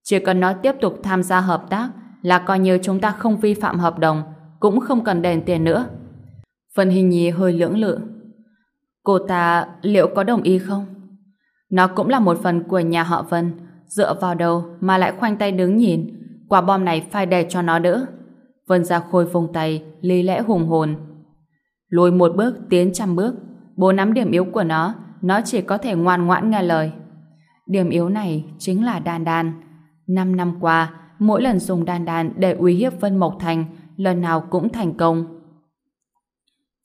A: chỉ cần nó tiếp tục tham gia hợp tác, là coi như chúng ta không vi phạm hợp đồng, cũng không cần đền tiền nữa. Vân Hình Nhi hơi lưỡng lự. Cô ta liệu có đồng ý không? Nó cũng là một phần của nhà họ Vân, dựa vào đâu mà lại khoanh tay đứng nhìn, quả bom này phải để cho nó đỡ. Vân ra khôi vùng tay, lý lẽ hùng hồn. Lùi một bước, tiến trăm bước, bố nắm điểm yếu của nó, nó chỉ có thể ngoan ngoãn nghe lời. Điểm yếu này chính là đan đan. Năm năm qua, mỗi lần dùng đan đan để uy hiếp Vân Mộc Thành, lần nào cũng thành công.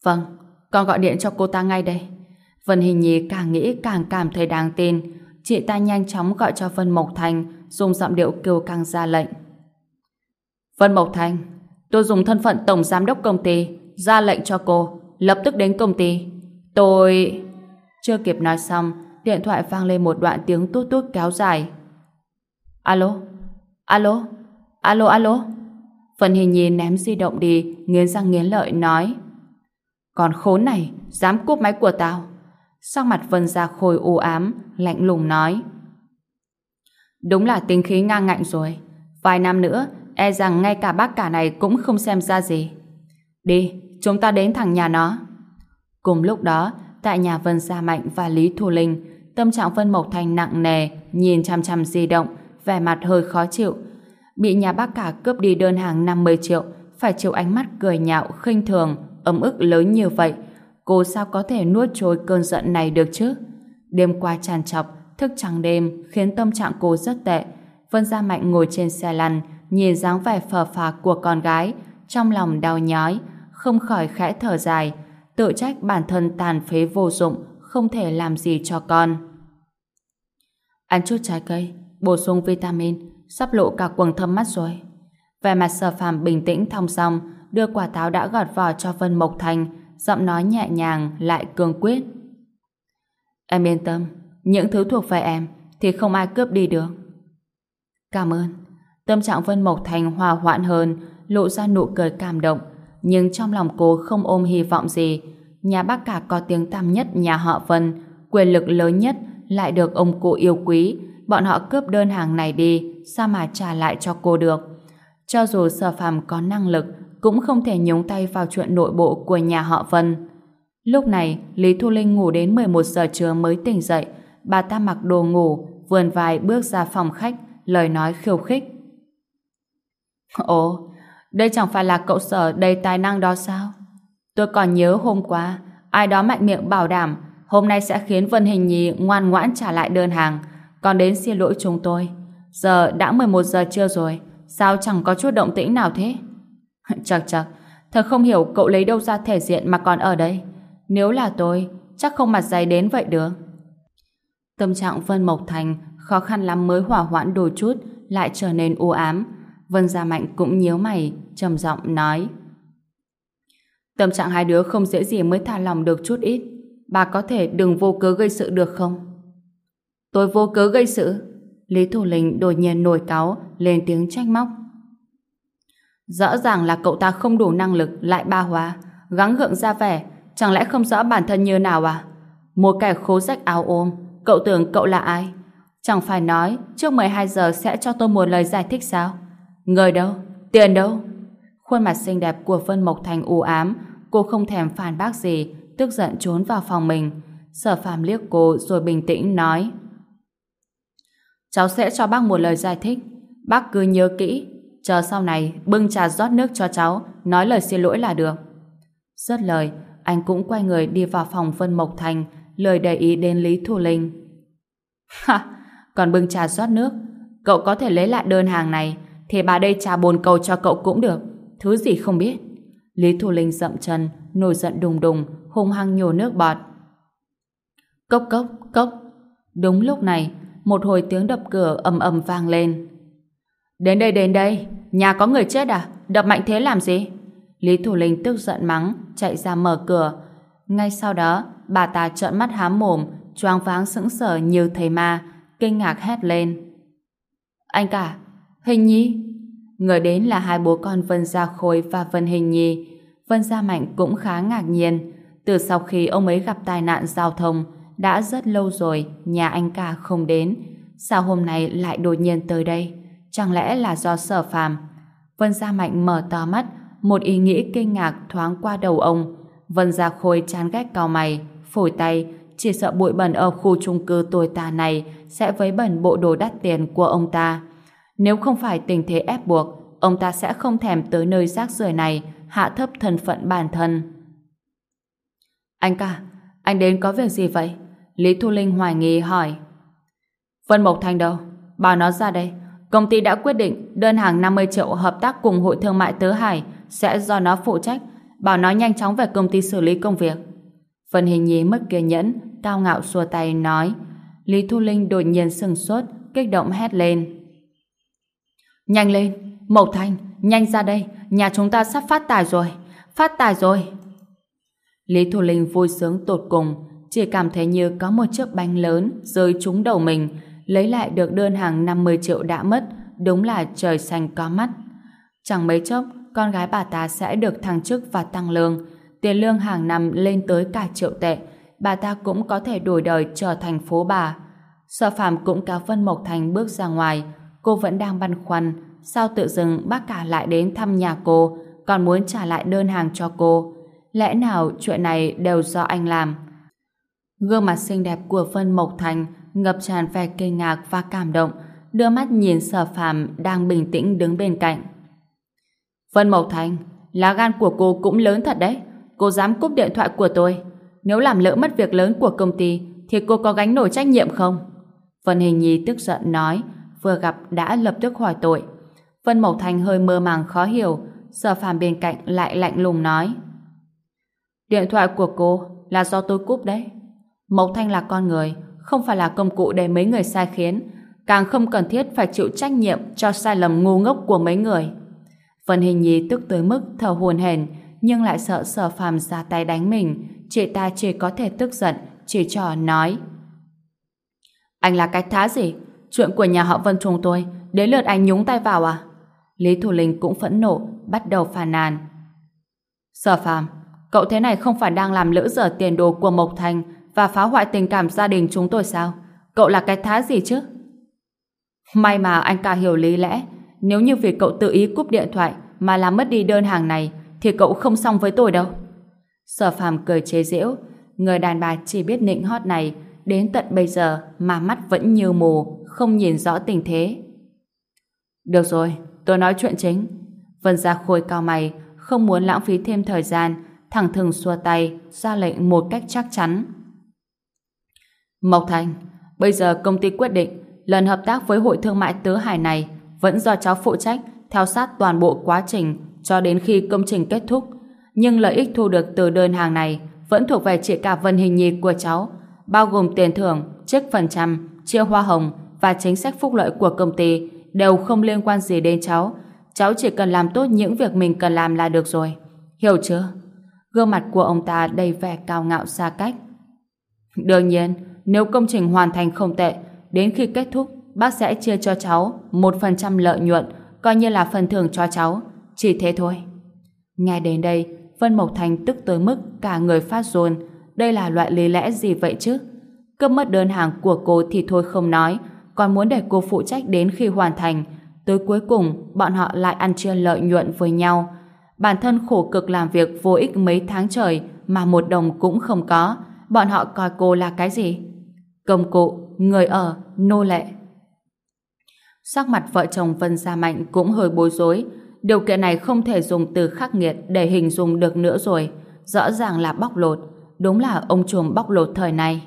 A: Vâng, con gọi điện cho cô ta ngay đây. Vân Hình Nhi càng nghĩ càng cảm thấy đáng tin. Chị ta nhanh chóng gọi cho Vân Mộc Thành, dùng giọng điệu kêu căng ra lệnh. Vân Mộc Thành, tôi dùng thân phận tổng giám đốc công ty, ra lệnh cho cô, lập tức đến công ty. Tôi... Chưa kịp nói xong, điện thoại vang lên một đoạn tiếng tút tút kéo dài. Alo? Alo? Alo alo? Phần hình nhìn ném di động đi, nghiến răng nghiến lợi nói. Còn khốn này, dám cúp máy của tao. Sau mặt Vân ra khôi u ám, lạnh lùng nói. Đúng là tính khí ngang ngạnh rồi. Vài năm nữa, e rằng ngay cả bác cả này cũng không xem ra gì. Đi, chúng ta đến thẳng nhà nó. Cùng lúc đó, tại nhà Vân Gia Mạnh và Lý Thu Linh, tâm trạng Vân Mộc Thành nặng nề, nhìn chăm chăm di động, vẻ mặt hơi khó chịu. Bị nhà bác cả cướp đi đơn hàng 50 triệu, phải chịu ánh mắt cười nhạo, khinh thường, ấm ức lớn như vậy. Cô sao có thể nuốt trôi cơn giận này được chứ? Đêm qua tràn trọc thức trắng đêm khiến tâm trạng cô rất tệ. Vân Gia Mạnh ngồi trên xe lăn, nhìn dáng vẻ phờ phạc của con gái, trong lòng đau nhói, không khỏi khẽ thở dài, tự trách bản thân tàn phế vô dụng, không thể làm gì cho con. Ăn chút trái cây, bổ sung vitamin, sắp lộ cả quầng thâm mắt rồi. về mặt sở phàm bình tĩnh thong song, đưa quả táo đã gọt vỏ cho Vân Mộc Thành, giọng nói nhẹ nhàng lại cương quyết. Em yên tâm, những thứ thuộc về em thì không ai cướp đi được. Cảm ơn. Tâm trạng Vân Mộc Thành hòa hoãn hơn, lộ ra nụ cười cảm động, nhưng trong lòng cô không ôm hy vọng gì. Nhà bác cả có tiếng tăm nhất nhà họ Vân, quyền lực lớn nhất, lại được ông cụ yêu quý. Bọn họ cướp đơn hàng này đi, sao mà trả lại cho cô được? Cho dù sở phàm có năng lực, cũng không thể nhúng tay vào chuyện nội bộ của nhà họ Vân. Lúc này, Lý Thu Linh ngủ đến 11 giờ trưa mới tỉnh dậy. Bà ta mặc đồ ngủ, vườn vai bước ra phòng khách, lời nói khiêu khích. Ồ, đây chẳng phải là cậu sở đầy tài năng đó sao? Tôi còn nhớ hôm qua, ai đó mạnh miệng bảo đảm hôm nay sẽ khiến Vân Hình Nhi ngoan ngoãn trả lại đơn hàng, còn đến xin lỗi chúng tôi. Giờ đã 11 giờ trưa rồi, sao chẳng có chút động tĩnh nào thế? [LAUGHS] Chắc chắc, thật không hiểu cậu lấy đâu ra thể diện mà còn ở đây. Nếu là tôi, chắc không mặt dày đến vậy được. Tâm trạng Vân Mộc Thành khó khăn lắm mới hỏa hoãn đôi chút, lại trở nên u ám. Vân Gia Mạnh cũng nhíu mày, trầm giọng nói. Tâm trạng hai đứa không dễ gì mới thả lòng được chút ít. Bà có thể đừng vô cớ gây sự được không? Tôi vô cớ gây sự. Lý Thủ Linh đột nhiên nổi cáo, lên tiếng trách móc. Rõ ràng là cậu ta không đủ năng lực lại ba hóa, gắng gượng ra vẻ, chẳng lẽ không rõ bản thân như nào à? Một kẻ khố rách áo ôm, cậu tưởng cậu là ai? Chẳng phải nói trước 12 giờ sẽ cho tôi một lời giải thích sao? Người đâu? Tiền đâu? Khuôn mặt xinh đẹp của Vân Mộc Thành u ám, cô không thèm phản bác gì, tức giận trốn vào phòng mình. Sở phàm liếc cô rồi bình tĩnh nói Cháu sẽ cho bác một lời giải thích. Bác cứ nhớ kỹ, chờ sau này bưng trà rót nước cho cháu, nói lời xin lỗi là được. Rất lời, anh cũng quay người đi vào phòng Vân Mộc Thành, lời để ý đến Lý Thu Linh. Ha! Còn bưng trà rót nước, cậu có thể lấy lại đơn hàng này, thì bà đây trả bồn cầu cho cậu cũng được. Thứ gì không biết. Lý Thu Linh dậm chân, nổi giận đùng đùng, hung hăng nhổ nước bọt. Cốc cốc, cốc. Đúng lúc này, một hồi tiếng đập cửa ầm ầm vang lên. Đến đây, đến đây. Nhà có người chết à? Đập mạnh thế làm gì? Lý Thủ Linh tức giận mắng, chạy ra mở cửa. Ngay sau đó, bà ta trợn mắt hám mồm, choáng váng sững sờ như thầy ma, kinh ngạc hét lên. Anh cả, Hình Nhi. Người đến là hai bố con Vân Gia Khôi và Vân Hình Nhi. Vân Gia Mạnh cũng khá ngạc nhiên. Từ sau khi ông ấy gặp tai nạn giao thông, đã rất lâu rồi nhà anh cả không đến. Sao hôm nay lại đột nhiên tới đây? Chẳng lẽ là do sở phàm? Vân Gia Mạnh mở to mắt, một ý nghĩ kinh ngạc thoáng qua đầu ông. Vân Gia Khôi chán ghét cao mày, phổi tay, chỉ sợ bụi bẩn ở khu chung cư tồi tà này sẽ vấy bẩn bộ đồ đắt tiền của ông ta. Nếu không phải tình thế ép buộc, ông ta sẽ không thèm tới nơi rác rưởi này hạ thấp thân phận bản thân. Anh cả, anh đến có việc gì vậy? Lý Thu Linh hoài nghi hỏi. Vân Mộc Thành đâu? Bảo nó ra đây. Công ty đã quyết định đơn hàng 50 triệu hợp tác cùng Hội Thương mại Tứ Hải sẽ do nó phụ trách. Bảo nó nhanh chóng về công ty xử lý công việc. Vân Hình Nhi mất kiên nhẫn, cao ngạo xua tay nói. Lý Thu Linh đột nhiên sừng sốt, kích động hét lên. Nhanh lên, Mộc Thanh, nhanh ra đây, nhà chúng ta sắp phát tài rồi, phát tài rồi. Lý Thu Linh vui sướng tột cùng, chỉ cảm thấy như có một chiếc bánh lớn rơi trúng đầu mình, lấy lại được đơn hàng 50 triệu đã mất, đúng là trời xanh có mắt. Chẳng mấy chốc, con gái bà ta sẽ được thăng chức và tăng lương, tiền lương hàng năm lên tới cả triệu tệ, bà ta cũng có thể đổi đời trở thành phố bà. Sở Phạm cũng cáo Vân Mộc Thành bước ra ngoài, cô vẫn đang băn khoăn, sao tự dưng bác cả lại đến thăm nhà cô, còn muốn trả lại đơn hàng cho cô. Lẽ nào chuyện này đều do anh làm? Gương mặt xinh đẹp của Vân Mộc Thành ngập tràn vẻ kinh ngạc và cảm động, đưa mắt nhìn sở phàm đang bình tĩnh đứng bên cạnh. Vân Mộc Thành, lá gan của cô cũng lớn thật đấy. Cô dám cúp điện thoại của tôi. Nếu làm lỡ mất việc lớn của công ty, thì cô có gánh nổi trách nhiệm không? Vân Hình Nhi tức giận nói, vừa gặp đã lập tức hỏi tội. Vân Mộc Thành hơi mơ màng khó hiểu, sở phàm bên cạnh lại lạnh lùng nói. Điện thoại của cô là do tôi cúp đấy. Mộc Thanh là con người, không phải là công cụ để mấy người sai khiến, càng không cần thiết phải chịu trách nhiệm cho sai lầm ngu ngốc của mấy người. Vân Hình Nhi tức tới mức thở hồn hển, nhưng lại sợ sở phàm ra tay đánh mình, chị ta chỉ có thể tức giận, chỉ trò nói. Anh là cái thá gì? Chuyện của nhà họ Vân chúng tôi, đến lượt anh nhúng tay vào à? Lý Thủ Linh cũng phẫn nộ, bắt đầu phàn nàn. Sở phàm, cậu thế này không phải đang làm lỡ dở tiền đồ của Mộc Thành và phá hoại tình cảm gia đình chúng tôi sao? Cậu là cái thá gì chứ? May mà anh cả hiểu lý lẽ. Nếu như vì cậu tự ý cúp điện thoại mà làm mất đi đơn hàng này thì cậu không xong với tôi đâu. Sở phàm cười chế giễu. Người đàn bà chỉ biết nịnh hót này đến tận bây giờ mà mắt vẫn như mù, không nhìn rõ tình thế. Được rồi, tôi nói chuyện chính. Vân Gia Khôi cao mày, không muốn lãng phí thêm thời gian, thẳng thừng xua tay, ra lệnh một cách chắc chắn. Mộc Thành, bây giờ công ty quyết định lần hợp tác với Hội Thương mại Tứ Hải này vẫn do cháu phụ trách theo sát toàn bộ quá trình cho đến khi công trình kết thúc. Nhưng lợi ích thu được từ đơn hàng này vẫn thuộc về chị cả Vân Hình Nhi của cháu, bao gồm tiền thưởng, chiếc phần trăm, chia hoa hồng và chính sách phúc lợi của công ty đều không liên quan gì đến cháu. Cháu chỉ cần làm tốt những việc mình cần làm là được rồi. Hiểu chưa? Gương mặt của ông ta đầy vẻ cao ngạo xa cách. Đương nhiên, nếu công trình hoàn thành không tệ, đến khi kết thúc, bác sẽ chia cho cháu một phần trăm lợi nhuận, coi như là phần thưởng cho cháu. Chỉ thế thôi. Nghe đến đây, Vân Mộc Thành tức tới mức cả người phát run. Đây là loại lý lẽ gì vậy chứ? Cướp mất đơn hàng của cô thì thôi không nói, còn muốn để cô phụ trách đến khi hoàn thành. Tới cuối cùng, bọn họ lại ăn chia lợi nhuận với nhau. Bản thân khổ cực làm việc vô ích mấy tháng trời mà một đồng cũng không có. Bọn họ coi cô là cái gì? công cụ, người ở, nô lệ. Sắc mặt vợ chồng Vân Gia Mạnh cũng hơi bối rối. Điều kiện này không thể dùng từ khắc nghiệt để hình dung được nữa rồi. Rõ ràng là bóc lột. Đúng là ông chuồng bóc lột thời này.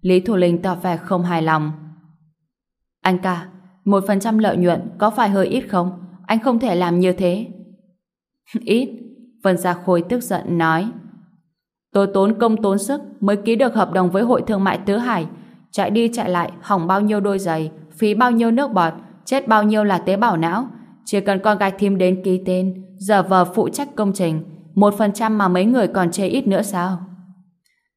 A: Lý Thủ Linh tỏ vẻ không hài lòng. Anh ca, một phần trăm lợi nhuận có phải hơi ít không? Anh không thể làm như thế. [LAUGHS] ít. Vân Gia Khôi tức giận nói. Tôi tốn công tốn sức mới ký được hợp đồng với Hội Thương mại Tứ Hải chạy đi chạy lại hỏng bao nhiêu đôi giày phí bao nhiêu nước bọt chết bao nhiêu là tế bào não chỉ cần con gái thím đến ký tên giờ vờ phụ trách công trình một phần trăm mà mấy người còn chê ít nữa sao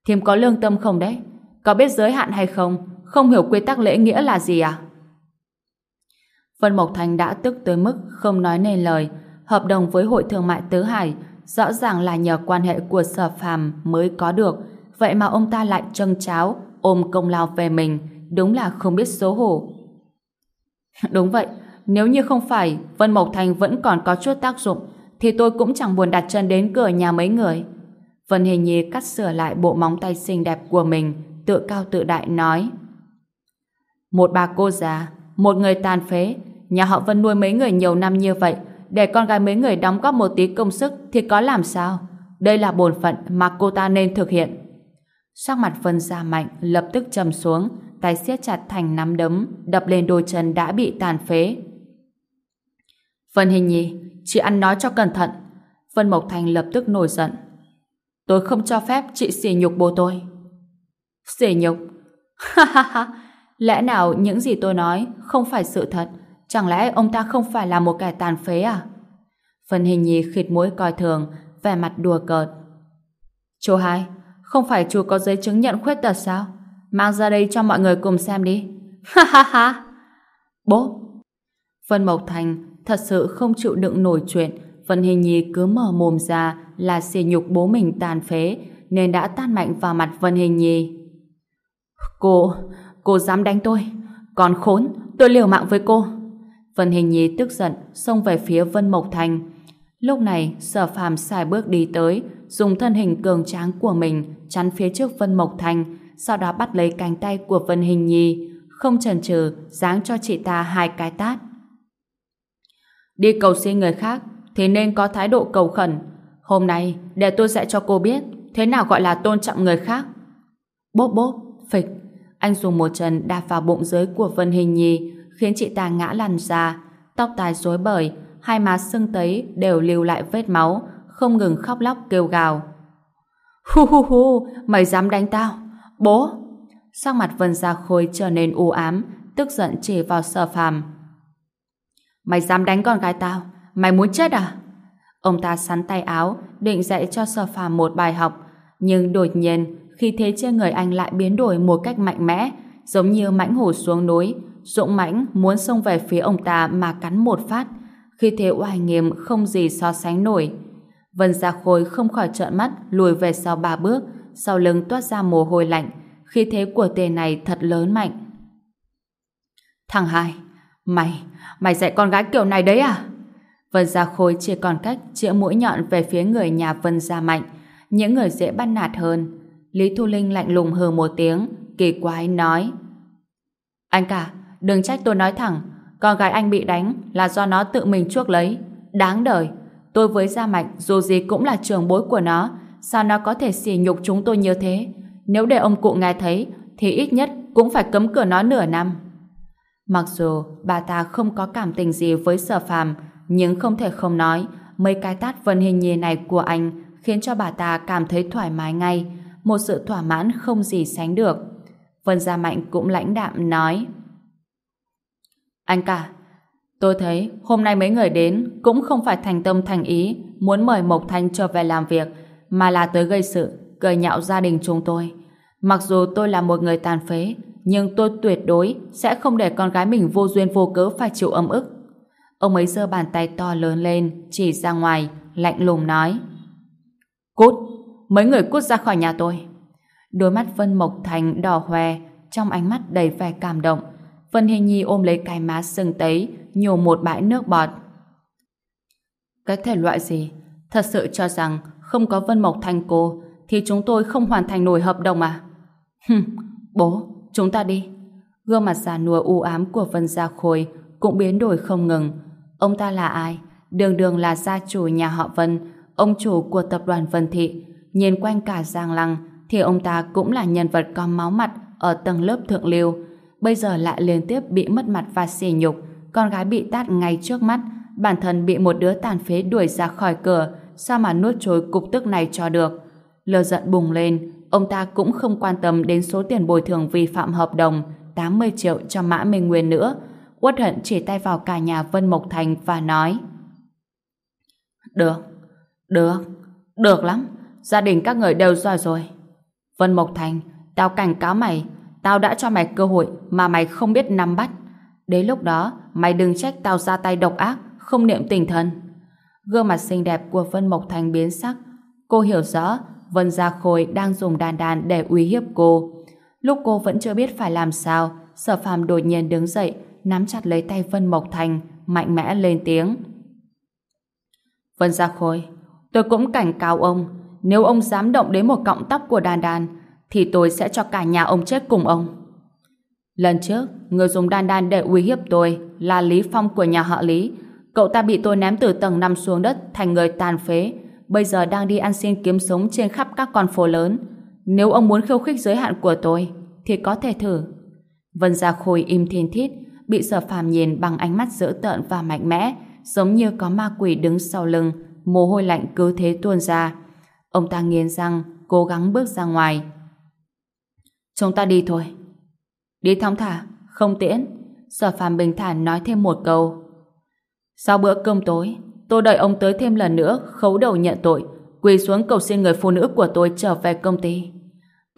A: thím có lương tâm không đấy có biết giới hạn hay không không hiểu quy tắc lễ nghĩa là gì à Vân Mộc Thành đã tức tới mức không nói nên lời hợp đồng với Hội Thương mại Tứ Hải rõ ràng là nhờ quan hệ của sở phàm mới có được vậy mà ông ta lại trâng cháo ôm công lao về mình, đúng là không biết xấu hổ. [LAUGHS] Đúng vậy, nếu như không phải Vân Mộc Thành vẫn còn có chút tác dụng, thì tôi cũng chẳng buồn đặt chân đến cửa nhà mấy người. Vân Hình Nhi cắt sửa lại bộ móng tay xinh đẹp của mình, tự cao tự đại nói. Một bà cô già, một người tàn phế, nhà họ Vân nuôi mấy người nhiều năm như vậy, để con gái mấy người đóng góp một tí công sức thì có làm sao? Đây là bổn phận mà cô ta nên thực hiện. Sắc mặt Vân Gia Mạnh lập tức trầm xuống, tay siết chặt thành nắm đấm, đập lên đôi chân đã bị tàn phế. Vân Hình Nhi, chị ăn nói cho cẩn thận. Vân Mộc Thành lập tức nổi giận. Tôi không cho phép chị xỉ nhục bố tôi. Xỉ nhục? [LAUGHS] Ha ha ha! Lẽ nào những gì tôi nói không phải sự thật? Chẳng lẽ ông ta không phải là một kẻ tàn phế à? Vân Hình Nhi khịt mũi coi thường, vẻ mặt đùa cợt. Chú hai, không phải chú có giấy chứng nhận khuyết tật sao? Mang ra đây cho mọi người cùng xem đi. [LAUGHS] Ha ha ha! Bố! Vân Mộc Thành thật sự không chịu đựng nổi chuyện Vân Hình Nhi cứ mở mồm ra là xỉ nhục bố mình tàn phế nên đã tan mạnh vào mặt Vân Hình Nhi. Cô, cô dám đánh tôi. Còn khốn, tôi liều mạng với cô. Vân Hình Nhi tức giận xông về phía Vân Mộc Thành. Lúc này, sở phàm xài bước đi tới, dùng thân hình cường tráng của mình chắn phía trước Vân Mộc Thành, sau đó bắt lấy cánh tay của Vân Hình Nhi, không chần chừ giáng cho chị ta hai cái tát. Đi cầu xin người khác thì nên có thái độ cầu khẩn. Hôm nay, để tôi sẽ cho cô biết thế nào gọi là tôn trọng người khác. Bốp bốp, phịch. Anh dùng một chân đạp vào bụng dưới của Vân Hình Nhi, khiến chị ta ngã lăn ra. Tóc tai rối bời, hai má sưng tấy đều lưu lại vết máu, không ngừng khóc lóc kêu gào. Hu hu hu, mày dám đánh tao? Bố! Sắc mặt Vân Gia Khôi trở nên u ám, tức giận chỉ vào sở phàm. Mày dám đánh con gái tao? Mày muốn chết à? Ông ta sắn tay áo, định dạy cho sở phàm một bài học. Nhưng đột nhiên, khi thế trên người anh lại biến đổi một cách mạnh mẽ, giống như mãnh hổ xuống núi, dũng mãnh muốn xông về phía ông ta mà cắn một phát. Khi thế oai nghiêm không gì so sánh nổi. Vân Gia Khôi không khỏi trợn mắt lùi về sau ba bước, sau lưng toát ra mồ hôi lạnh. Khi thế của tên này thật lớn mạnh. Thằng hai, mày, mày dạy con gái kiểu này đấy à? Vân Gia Khôi chỉ còn cách chĩa mũi nhọn về phía người nhà Vân Gia Mạnh, những người dễ bắt nạt hơn. Lý Thu Linh lạnh lùng hừ một tiếng, kỳ quái nói. Anh cả, đừng trách tôi nói thẳng, con gái anh bị đánh là do nó tự mình chuốc lấy. Đáng đời, tôi với Gia Mạnh dù gì cũng là trường bối của nó, sao nó có thể xỉ nhục chúng tôi như thế? Nếu để ông cụ nghe thấy, thì ít nhất cũng phải cấm cửa nó nửa năm. Mặc dù bà ta không có cảm tình gì với sở phàm, nhưng không thể không nói, mấy cái tát vân hình như này của anh khiến cho bà ta cảm thấy thoải mái ngay, một sự thỏa mãn không gì sánh được. Vân Gia Mạnh cũng lãnh đạm nói Anh cả, tôi thấy hôm nay mấy người đến cũng không phải thành tâm thành ý muốn mời Mộc Thanh trở về làm việc, mà là tới gây sự, cười nhạo gia đình chúng tôi. Mặc dù tôi là một người tàn phế, nhưng tôi tuyệt đối sẽ không để con gái mình vô duyên vô cớ phải chịu âm ức. Ông ấy giơ bàn tay to lớn lên, chỉ ra ngoài, lạnh lùng nói. Cút! Mấy người cút ra khỏi nhà tôi. Đôi mắt Vân Mộc Thành đỏ hoe, trong ánh mắt đầy vẻ cảm động. Vân Hình Nhi ôm lấy cái má sưng tấy, nhổ một bãi nước bọt. Cái thể loại gì? Thật sự cho rằng không có Vân Mộc Thành cô thì chúng tôi không hoàn thành nổi hợp đồng à? Hừm, bố, chúng ta đi. Gương mặt già nua u ám của Vân Gia Khôi cũng biến đổi không ngừng. Ông ta là ai? Đường đường là gia chủ nhà họ Vân, ông chủ của tập đoàn Vân Thị. Nhìn quanh cả Giang Lăng, thì ông ta cũng là nhân vật có máu mặt ở tầng lớp thượng lưu. Bây giờ lại liên tiếp bị mất mặt và xỉ nhục, con gái bị tát ngay trước mắt, bản thân bị một đứa tàn phế đuổi ra khỏi cửa, sao mà nuốt trôi cục tức này cho được. Lờ giận bùng lên, ông ta cũng không quan tâm đến số tiền bồi thường vi phạm hợp đồng 80 triệu cho Mã Minh Nguyên nữa, Uất hận chỉ tay vào cả nhà Vân Mộc Thành và nói Được, được, được lắm. Gia đình các người đều giỏi rồi. Vân Mộc Thành, tao cảnh cáo mày, tao đã cho mày cơ hội mà mày không biết nắm bắt. Đến lúc đó, mày đừng trách tao ra tay độc ác, không niệm tình thân. Gương mặt xinh đẹp của Vân Mộc Thành biến sắc. Cô hiểu rõ Vân Gia Khôi đang dùng đàn đàn để uy hiếp cô. Lúc cô vẫn chưa biết phải làm sao, Sở Phàm đột nhiên đứng dậy, nắm chặt lấy tay Vân Mộc Thành, mạnh mẽ lên tiếng. Vân Gia Khôi, tôi cũng cảnh cáo ông, nếu ông dám động đến một cọng tóc của đàn đàn, thì tôi sẽ cho cả nhà ông chết cùng ông. Lần trước, người dùng đan đan để uy hiếp tôi là Lý Phong của nhà họ Lý. Cậu ta bị tôi ném từ tầng 5 xuống đất thành người tàn phế, bây giờ đang đi ăn xin kiếm sống trên khắp các con phố lớn. Nếu ông muốn khiêu khích giới hạn của tôi, thì có thể thử. Vân Gia Khôi im thiên thít, bị sở phàm nhìn bằng ánh mắt dữ tợn và mạnh mẽ, giống như có ma quỷ đứng sau lưng, mồ hôi lạnh cứ thế tuôn ra. Ông ta nghiến răng, cố gắng bước ra ngoài. Chúng ta đi thôi. Đi thong thả, không tiễn. Sở phàm bình thản nói thêm một câu. Sau bữa cơm tối, tôi đợi ông tới thêm lần nữa khấu đầu nhận tội, quỳ xuống cầu xin người phụ nữ của tôi trở về công ty.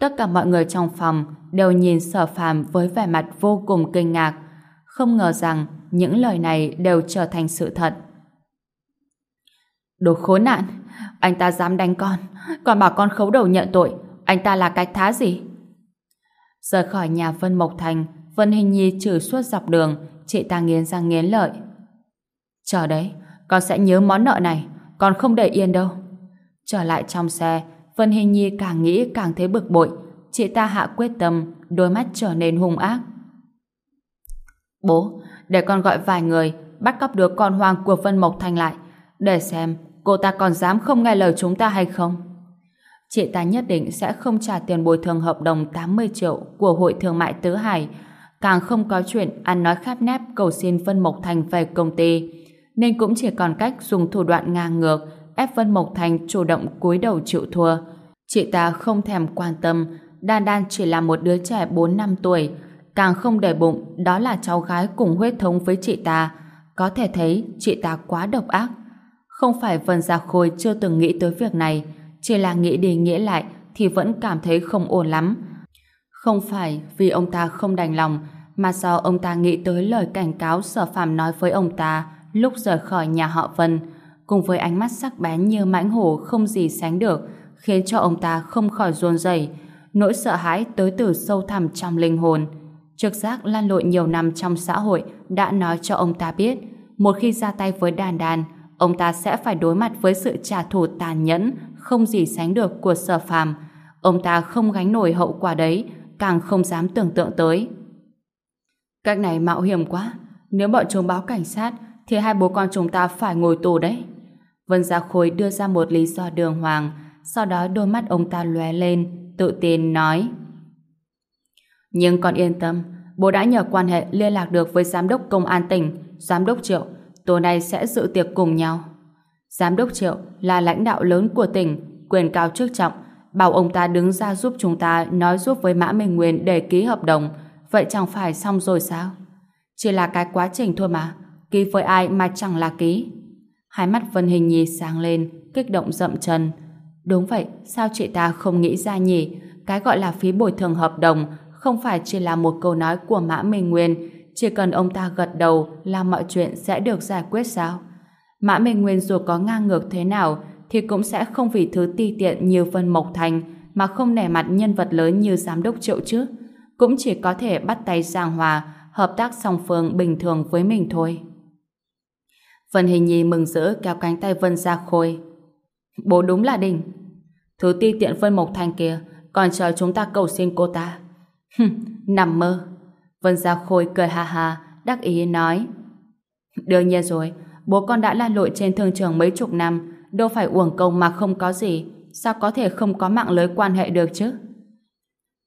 A: Tất cả mọi người trong phòng đều nhìn sở phàm với vẻ mặt vô cùng kinh ngạc, không ngờ rằng những lời này đều trở thành sự thật. Đồ khốn nạn, anh ta dám đánh con, còn bảo con khấu đầu nhận tội, anh ta là cái thá gì? Rời khỏi nhà Vân Mộc Thành, Vân Hình Nhi chửi suốt dọc đường, chị ta nghiến răng nghiến lợi. Chờ đấy, con sẽ nhớ món nợ này, con không để yên đâu. Trở lại trong xe, Vân Hình Nhi càng nghĩ càng thấy bực bội, chị ta hạ quyết tâm, đôi mắt trở nên hung ác. Bố, để con gọi vài người, bắt cóc đứa con hoang của Vân Mộc Thành lại, để xem cô ta còn dám không nghe lời chúng ta hay không. Chị ta nhất định sẽ không trả tiền bồi thường hợp đồng 80 triệu của Hội Thương mại Tứ Hải, càng không có chuyện ăn nói khép nép cầu xin Vân Mộc Thành về công ty, nên cũng chỉ còn cách dùng thủ đoạn ngang ngược ép Vân Mộc Thành chủ động cúi đầu chịu thua. Chị ta không thèm quan tâm, Đan Đan chỉ là một đứa trẻ 4 năm tuổi, càng không để bụng đó là cháu gái cùng huyết thống với chị ta. Có thể thấy chị ta quá độc ác. Không phải Vân Gia Khôi chưa từng nghĩ tới việc này, chỉ là nghĩ đi nghĩ lại thì vẫn cảm thấy không ổn lắm. Không phải vì ông ta không đành lòng, mà do ông ta nghĩ tới lời cảnh cáo sở phạm nói với ông ta lúc rời khỏi nhà họ Vân, cùng với ánh mắt sắc bén như mãnh hổ không gì sánh được, khiến cho ông ta không khỏi run rẩy. Nỗi sợ hãi tới từ sâu thẳm trong linh hồn. Trực giác lan lội nhiều năm trong xã hội đã nói cho ông ta biết, một khi ra tay với đàn đàn, ông ta sẽ phải đối mặt với sự trả thù tàn nhẫn, không gì sánh được của sở phàm. Ông ta không gánh nổi hậu quả đấy, càng không dám tưởng tượng tới. Cách này mạo hiểm quá. Nếu bọn chúng báo cảnh sát, thì hai bố con chúng ta phải ngồi tù đấy. Vân Gia Khôi đưa ra một lý do đường hoàng, sau đó đôi mắt ông ta lóe lên, tự tin nói. Nhưng con yên tâm, bố đã nhờ quan hệ liên lạc được với giám đốc công an tỉnh, giám đốc Triệu, tối nay sẽ dự tiệc cùng nhau. Giám đốc Triệu là lãnh đạo lớn của tỉnh, quyền cao chức trọng, bảo ông ta đứng ra giúp chúng ta nói giúp với Mã Minh Nguyên để ký hợp đồng, vậy chẳng phải xong rồi sao? Chỉ là cái quá trình thôi mà, ký với ai mà chẳng là ký. Hai mắt Vân Hình Nhi sáng lên, kích động dậm chân. Đúng vậy, sao chị ta không nghĩ ra nhỉ? Cái gọi là phí bồi thường hợp đồng không phải chỉ là một câu nói của Mã Minh Nguyên, chỉ cần ông ta gật đầu là mọi chuyện sẽ được giải quyết sao? Mã Minh Nguyên dù có ngang ngược thế nào thì cũng sẽ không vì thứ ti tiện như Vân Mộc Thành mà không nể mặt nhân vật lớn như giám đốc triệu chứ. Cũng chỉ có thể bắt tay giang hòa, hợp tác song phương bình thường với mình thôi. Vân Hình Nhi mừng rỡ kéo cánh tay Vân ra khôi. Bố đúng là đỉnh. Thứ ti tiện Vân Mộc Thành kia còn chờ chúng ta cầu xin cô ta. Hừm, nằm mơ. Vân Gia Khôi cười ha ha, đắc ý nói. Đương nhiên rồi, bố con đã la lội trên thương trường mấy chục năm, đâu phải uổng công mà không có gì, sao có thể không có mạng lưới quan hệ được chứ?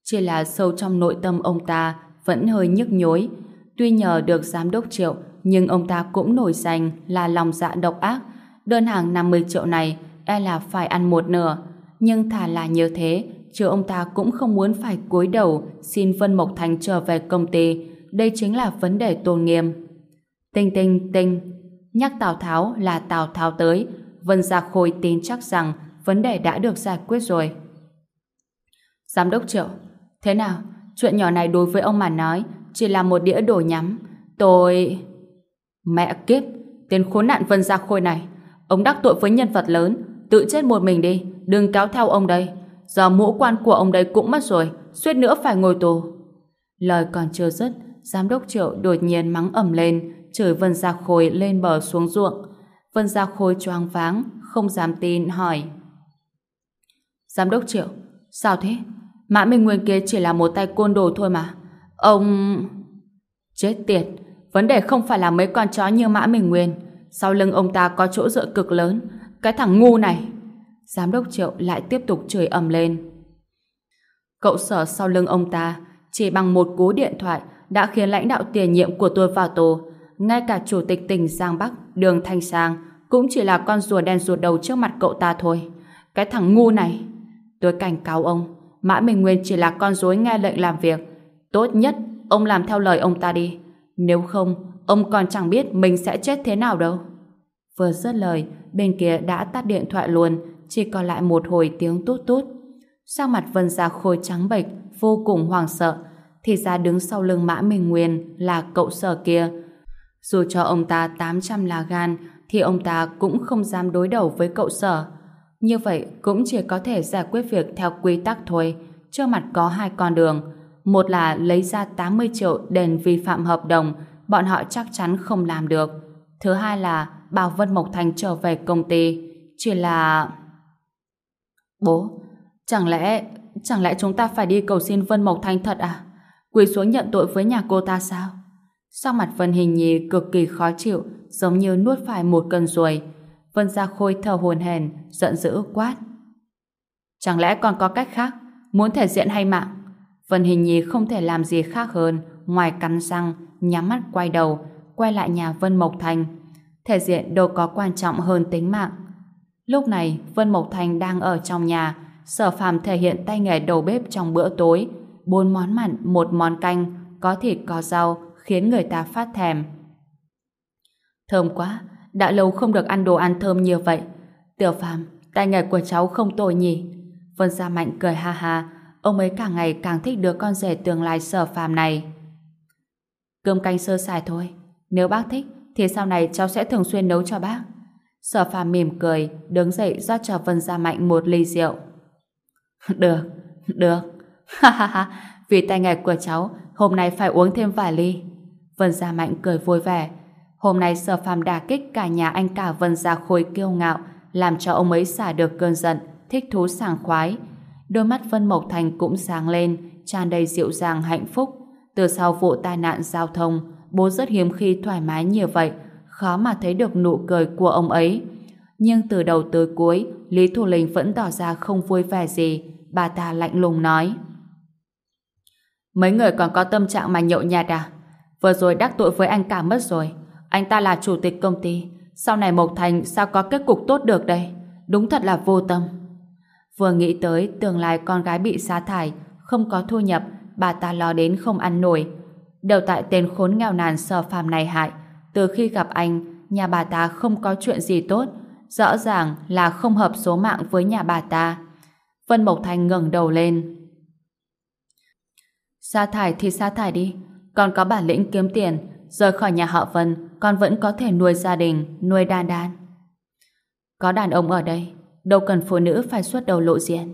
A: Chỉ là sâu trong nội tâm ông ta vẫn hơi nhức nhối. Tuy nhờ được giám đốc triệu, nhưng ông ta cũng nổi danh là lòng dạ độc ác. Đơn hàng 50 triệu này e là phải ăn một nửa. Nhưng thà là như thế, chứ ông ta cũng không muốn phải cúi đầu xin Vân Mộc Thành trở về công ty. Đây chính là vấn đề tôn nghiêm. Tinh tinh tinh, nhắc Tào Tháo là Tào Tháo tới, Vân Gia Khôi tin chắc rằng vấn đề đã được giải quyết rồi. Giám đốc Triệu, thế nào? Chuyện nhỏ này đối với ông mà nói chỉ là một đĩa đồ nhắm. Tôi... Mẹ kiếp, tên khốn nạn Vân Gia Khôi này. Ông đắc tội với nhân vật lớn, tự chết một mình đi, đừng kéo theo ông đây. Giờ mũ quan của ông đây cũng mất rồi, suýt nữa phải ngồi tù. Lời còn chưa dứt, giám đốc Triệu đột nhiên mắng ầm lên, chửi Vân Gia Khôi lên bờ xuống ruộng. Vân Gia Khôi choáng váng, không dám tin, hỏi. Giám đốc Triệu, sao thế? Mã Minh Nguyên kia chỉ là một tay côn đồ thôi mà. Ông... Chết tiệt, vấn đề không phải là mấy con chó như Mã Minh Nguyên. Sau lưng ông ta có chỗ dựa cực lớn. Cái thằng ngu này. Giám đốc Triệu lại tiếp tục chửi ầm lên. Cậu sở sau lưng ông ta chỉ bằng một cú điện thoại đã khiến lãnh đạo tiền nhiệm của tôi vào tù. Ngay cả chủ tịch tỉnh Giang Bắc, Đường Thanh Sang, cũng chỉ là con rùa đen rùa đầu trước mặt cậu ta thôi. Cái thằng ngu này! Tôi cảnh cáo ông, Mã Minh Nguyên chỉ là con rối nghe lệnh làm việc. Tốt nhất, ông làm theo lời ông ta đi. Nếu không, ông còn chẳng biết mình sẽ chết thế nào đâu. Vừa dứt lời, bên kia đã tắt điện thoại luôn, chỉ còn lại một hồi tiếng tút tút. Sao mặt Vân Gia Khôi trắng bệch, vô cùng hoảng sợ, thì ra đứng sau lưng Mã Minh Nguyên là cậu sở kia. Dù cho ông ta 800 là gan, thì ông ta cũng không dám đối đầu với cậu sở. Như vậy cũng chỉ có thể giải quyết việc theo quy tắc thôi. Trước mặt có hai con đường. Một là lấy ra 80 triệu đền vi phạm hợp đồng, bọn họ chắc chắn không làm được. Thứ hai là bảo Vân Mộc Thành trở về công ty. Chỉ là... Bố, chẳng lẽ... Chẳng lẽ chúng ta phải đi cầu xin Vân Mộc Thành thật à? Quỳ xuống nhận tội với nhà cô ta sao? Sau mặt Vân Hình Nhi cực kỳ khó chịu, giống như nuốt phải một cân ruồi. Vân Gia Khôi thở hồn hển, giận dữ quát. Chẳng lẽ còn có cách khác? Muốn thể diện hay mạng? Vân Hình Nhi không thể làm gì khác hơn ngoài cắn răng, nhắm mắt quay đầu, quay lại nhà Vân Mộc Thành. Thể diện đâu có quan trọng hơn tính mạng. Lúc này, Vân Mộc Thành đang ở trong nhà, sở phàm thể hiện tay nghề đầu bếp trong bữa tối. Bốn món mặn, một món canh, có thịt có rau, khiến người ta phát thèm. Thơm quá, đã lâu không được ăn đồ ăn thơm như vậy. Tiểu phàm, tay nghề của cháu không tồi nhỉ? Vân Gia Mạnh cười ha ha, ông ấy càng ngày càng thích đứa con rể tương lai sở phàm này. Cơm canh sơ sài thôi, nếu bác thích thì sau này cháu sẽ thường xuyên nấu cho bác. Sở phàm mỉm cười, đứng dậy rót cho Vân Gia Mạnh một ly rượu. [LAUGHS] Được, được. [LAUGHS] Ha ha ha, vì tay nghề của cháu, hôm nay phải uống thêm vài ly. Vân Gia Mạnh cười vui vẻ. Hôm nay sở phàm đả kích cả nhà anh cả Vân Gia Khôi kiêu ngạo, làm cho ông ấy xả được cơn giận, thích thú sảng khoái. Đôi mắt Vân Mộc Thành cũng sáng lên, tràn đầy dịu dàng hạnh phúc. Từ sau vụ tai nạn giao thông, bố rất hiếm khi thoải mái như vậy, khó mà thấy được nụ cười của ông ấy. Nhưng từ đầu tới cuối, Lý Thủ Linh vẫn tỏ ra không vui vẻ gì. Bà ta lạnh lùng nói. Mấy người còn có tâm trạng mà nhậu nhạt à? Vừa rồi đắc tội với anh cả mất rồi. Anh ta là chủ tịch công ty. Sau này Mộc Thành sao có kết cục tốt được đây? Đúng thật là vô tâm. Vừa nghĩ tới tương lai con gái bị sa thải, không có thu nhập, bà ta lo đến không ăn nổi. Đều tại tên khốn nghèo nàn sờ phàm này hại. Từ khi gặp anh, nhà bà ta không có chuyện gì tốt. Rõ ràng là không hợp số mạng với nhà bà ta. Vân Mộc Thành ngẩng đầu lên. Sa thải thì sa thải đi. Còn có bản lĩnh kiếm tiền, rời khỏi nhà họ Vân, con vẫn có thể nuôi gia đình, nuôi đan đan. Có đàn ông ở đây, đâu cần phụ nữ phải xuất đầu lộ diện.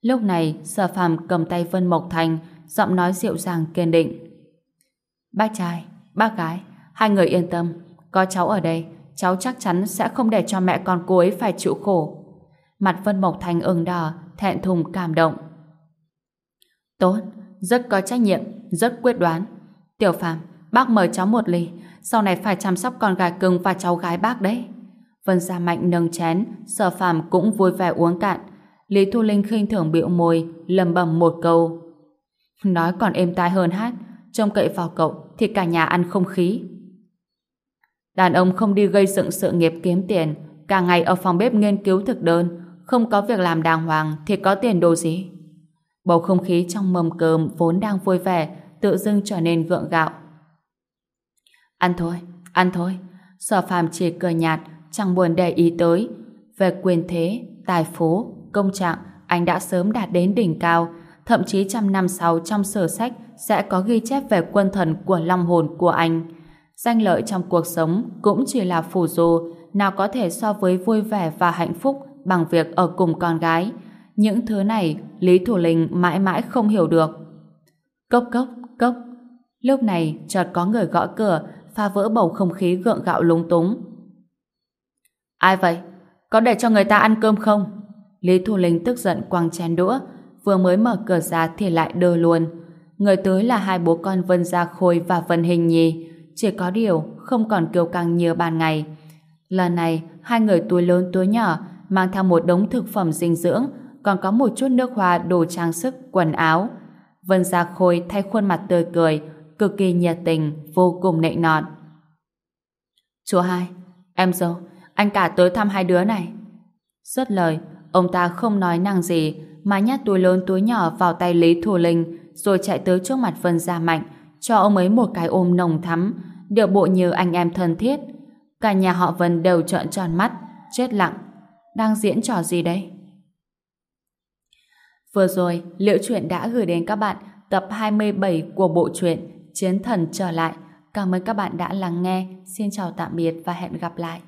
A: Lúc này, Sở Phàm cầm tay Vân Mộc Thành, giọng nói dịu dàng kiên định. Bác trai, bác gái, hai người yên tâm, có cháu ở đây, cháu chắc chắn sẽ không để cho mẹ con cô ấy phải chịu khổ. Mặt Vân Mộc Thành ửng đỏ, thẹn thùng cảm động. Tốt, rất có trách nhiệm, rất quyết đoán. Tiểu phạm bác mời cháu một ly, sau này phải chăm sóc con gái cưng và cháu gái bác đấy. Vân Gia Mạnh nâng chén, Sở phạm cũng vui vẻ uống cạn. Lý Thu Linh khinh thường bĩu môi, lầm bầm một câu. Nói còn êm tai hơn hát, trông cậy vào cậu thì cả nhà ăn không khí. Đàn ông không đi gây dựng sự nghiệp kiếm tiền, cả ngày ở phòng bếp nghiên cứu thực đơn, không có việc làm đàng hoàng thì có tiền đồ gì? Bầu không khí trong mâm cơm vốn đang vui vẻ, tự dưng trở nên gượng gạo. Ăn thôi, ăn thôi. Sở phàm chỉ cười nhạt, chẳng buồn để ý tới. Về quyền thế, tài phú, công trạng, anh đã sớm đạt đến đỉnh cao, thậm chí trăm năm sau trong sổ sách sẽ có ghi chép về quân thần của long hồn của anh. Danh lợi trong cuộc sống cũng chỉ là phù du, nào có thể so với vui vẻ và hạnh phúc bằng việc ở cùng con gái. Những thứ này Lý Thủ Linh mãi mãi không hiểu được. Cốc cốc, cốc. Lúc này chợt có người gõ cửa phá vỡ bầu không khí gượng gạo lúng túng. Ai vậy? Có để cho người ta ăn cơm không? Lý Thủ Linh tức giận quăng chén đũa vừa mới mở cửa ra thì lại đơ luôn. Người tới là hai bố con Vân Gia Khôi và Vân Hình Nhi chỉ có điều không còn kiêu căng như ban ngày. Lần này, hai người túi lớn túi nhỏ mang theo một đống thực phẩm dinh dưỡng còn có một chút nước hoa đồ trang sức, quần áo. Vân Gia Khôi thay khuôn mặt tươi cười cực kỳ nhiệt tình, vô cùng nịnh nọt. Chú hai, em dâu, anh cả tới thăm hai đứa này. Xuất lời, ông ta không nói năng gì, mà nhét túi lớn túi nhỏ vào tay Lý Thủ Linh, rồi chạy tới trước mặt Vân Gia Mạnh, cho ông ấy một cái ôm nồng thắm, điệu bộ như anh em thân thiết. Cả nhà họ Vân đều trợn tròn mắt, chết lặng. Đang diễn trò gì đây? Vừa rồi, Liễu Chuyện đã gửi đến các bạn tập 27 của bộ truyện Chiến Thần Trở Lại. Cảm ơn các bạn đã lắng nghe. Xin chào tạm biệt và hẹn gặp lại.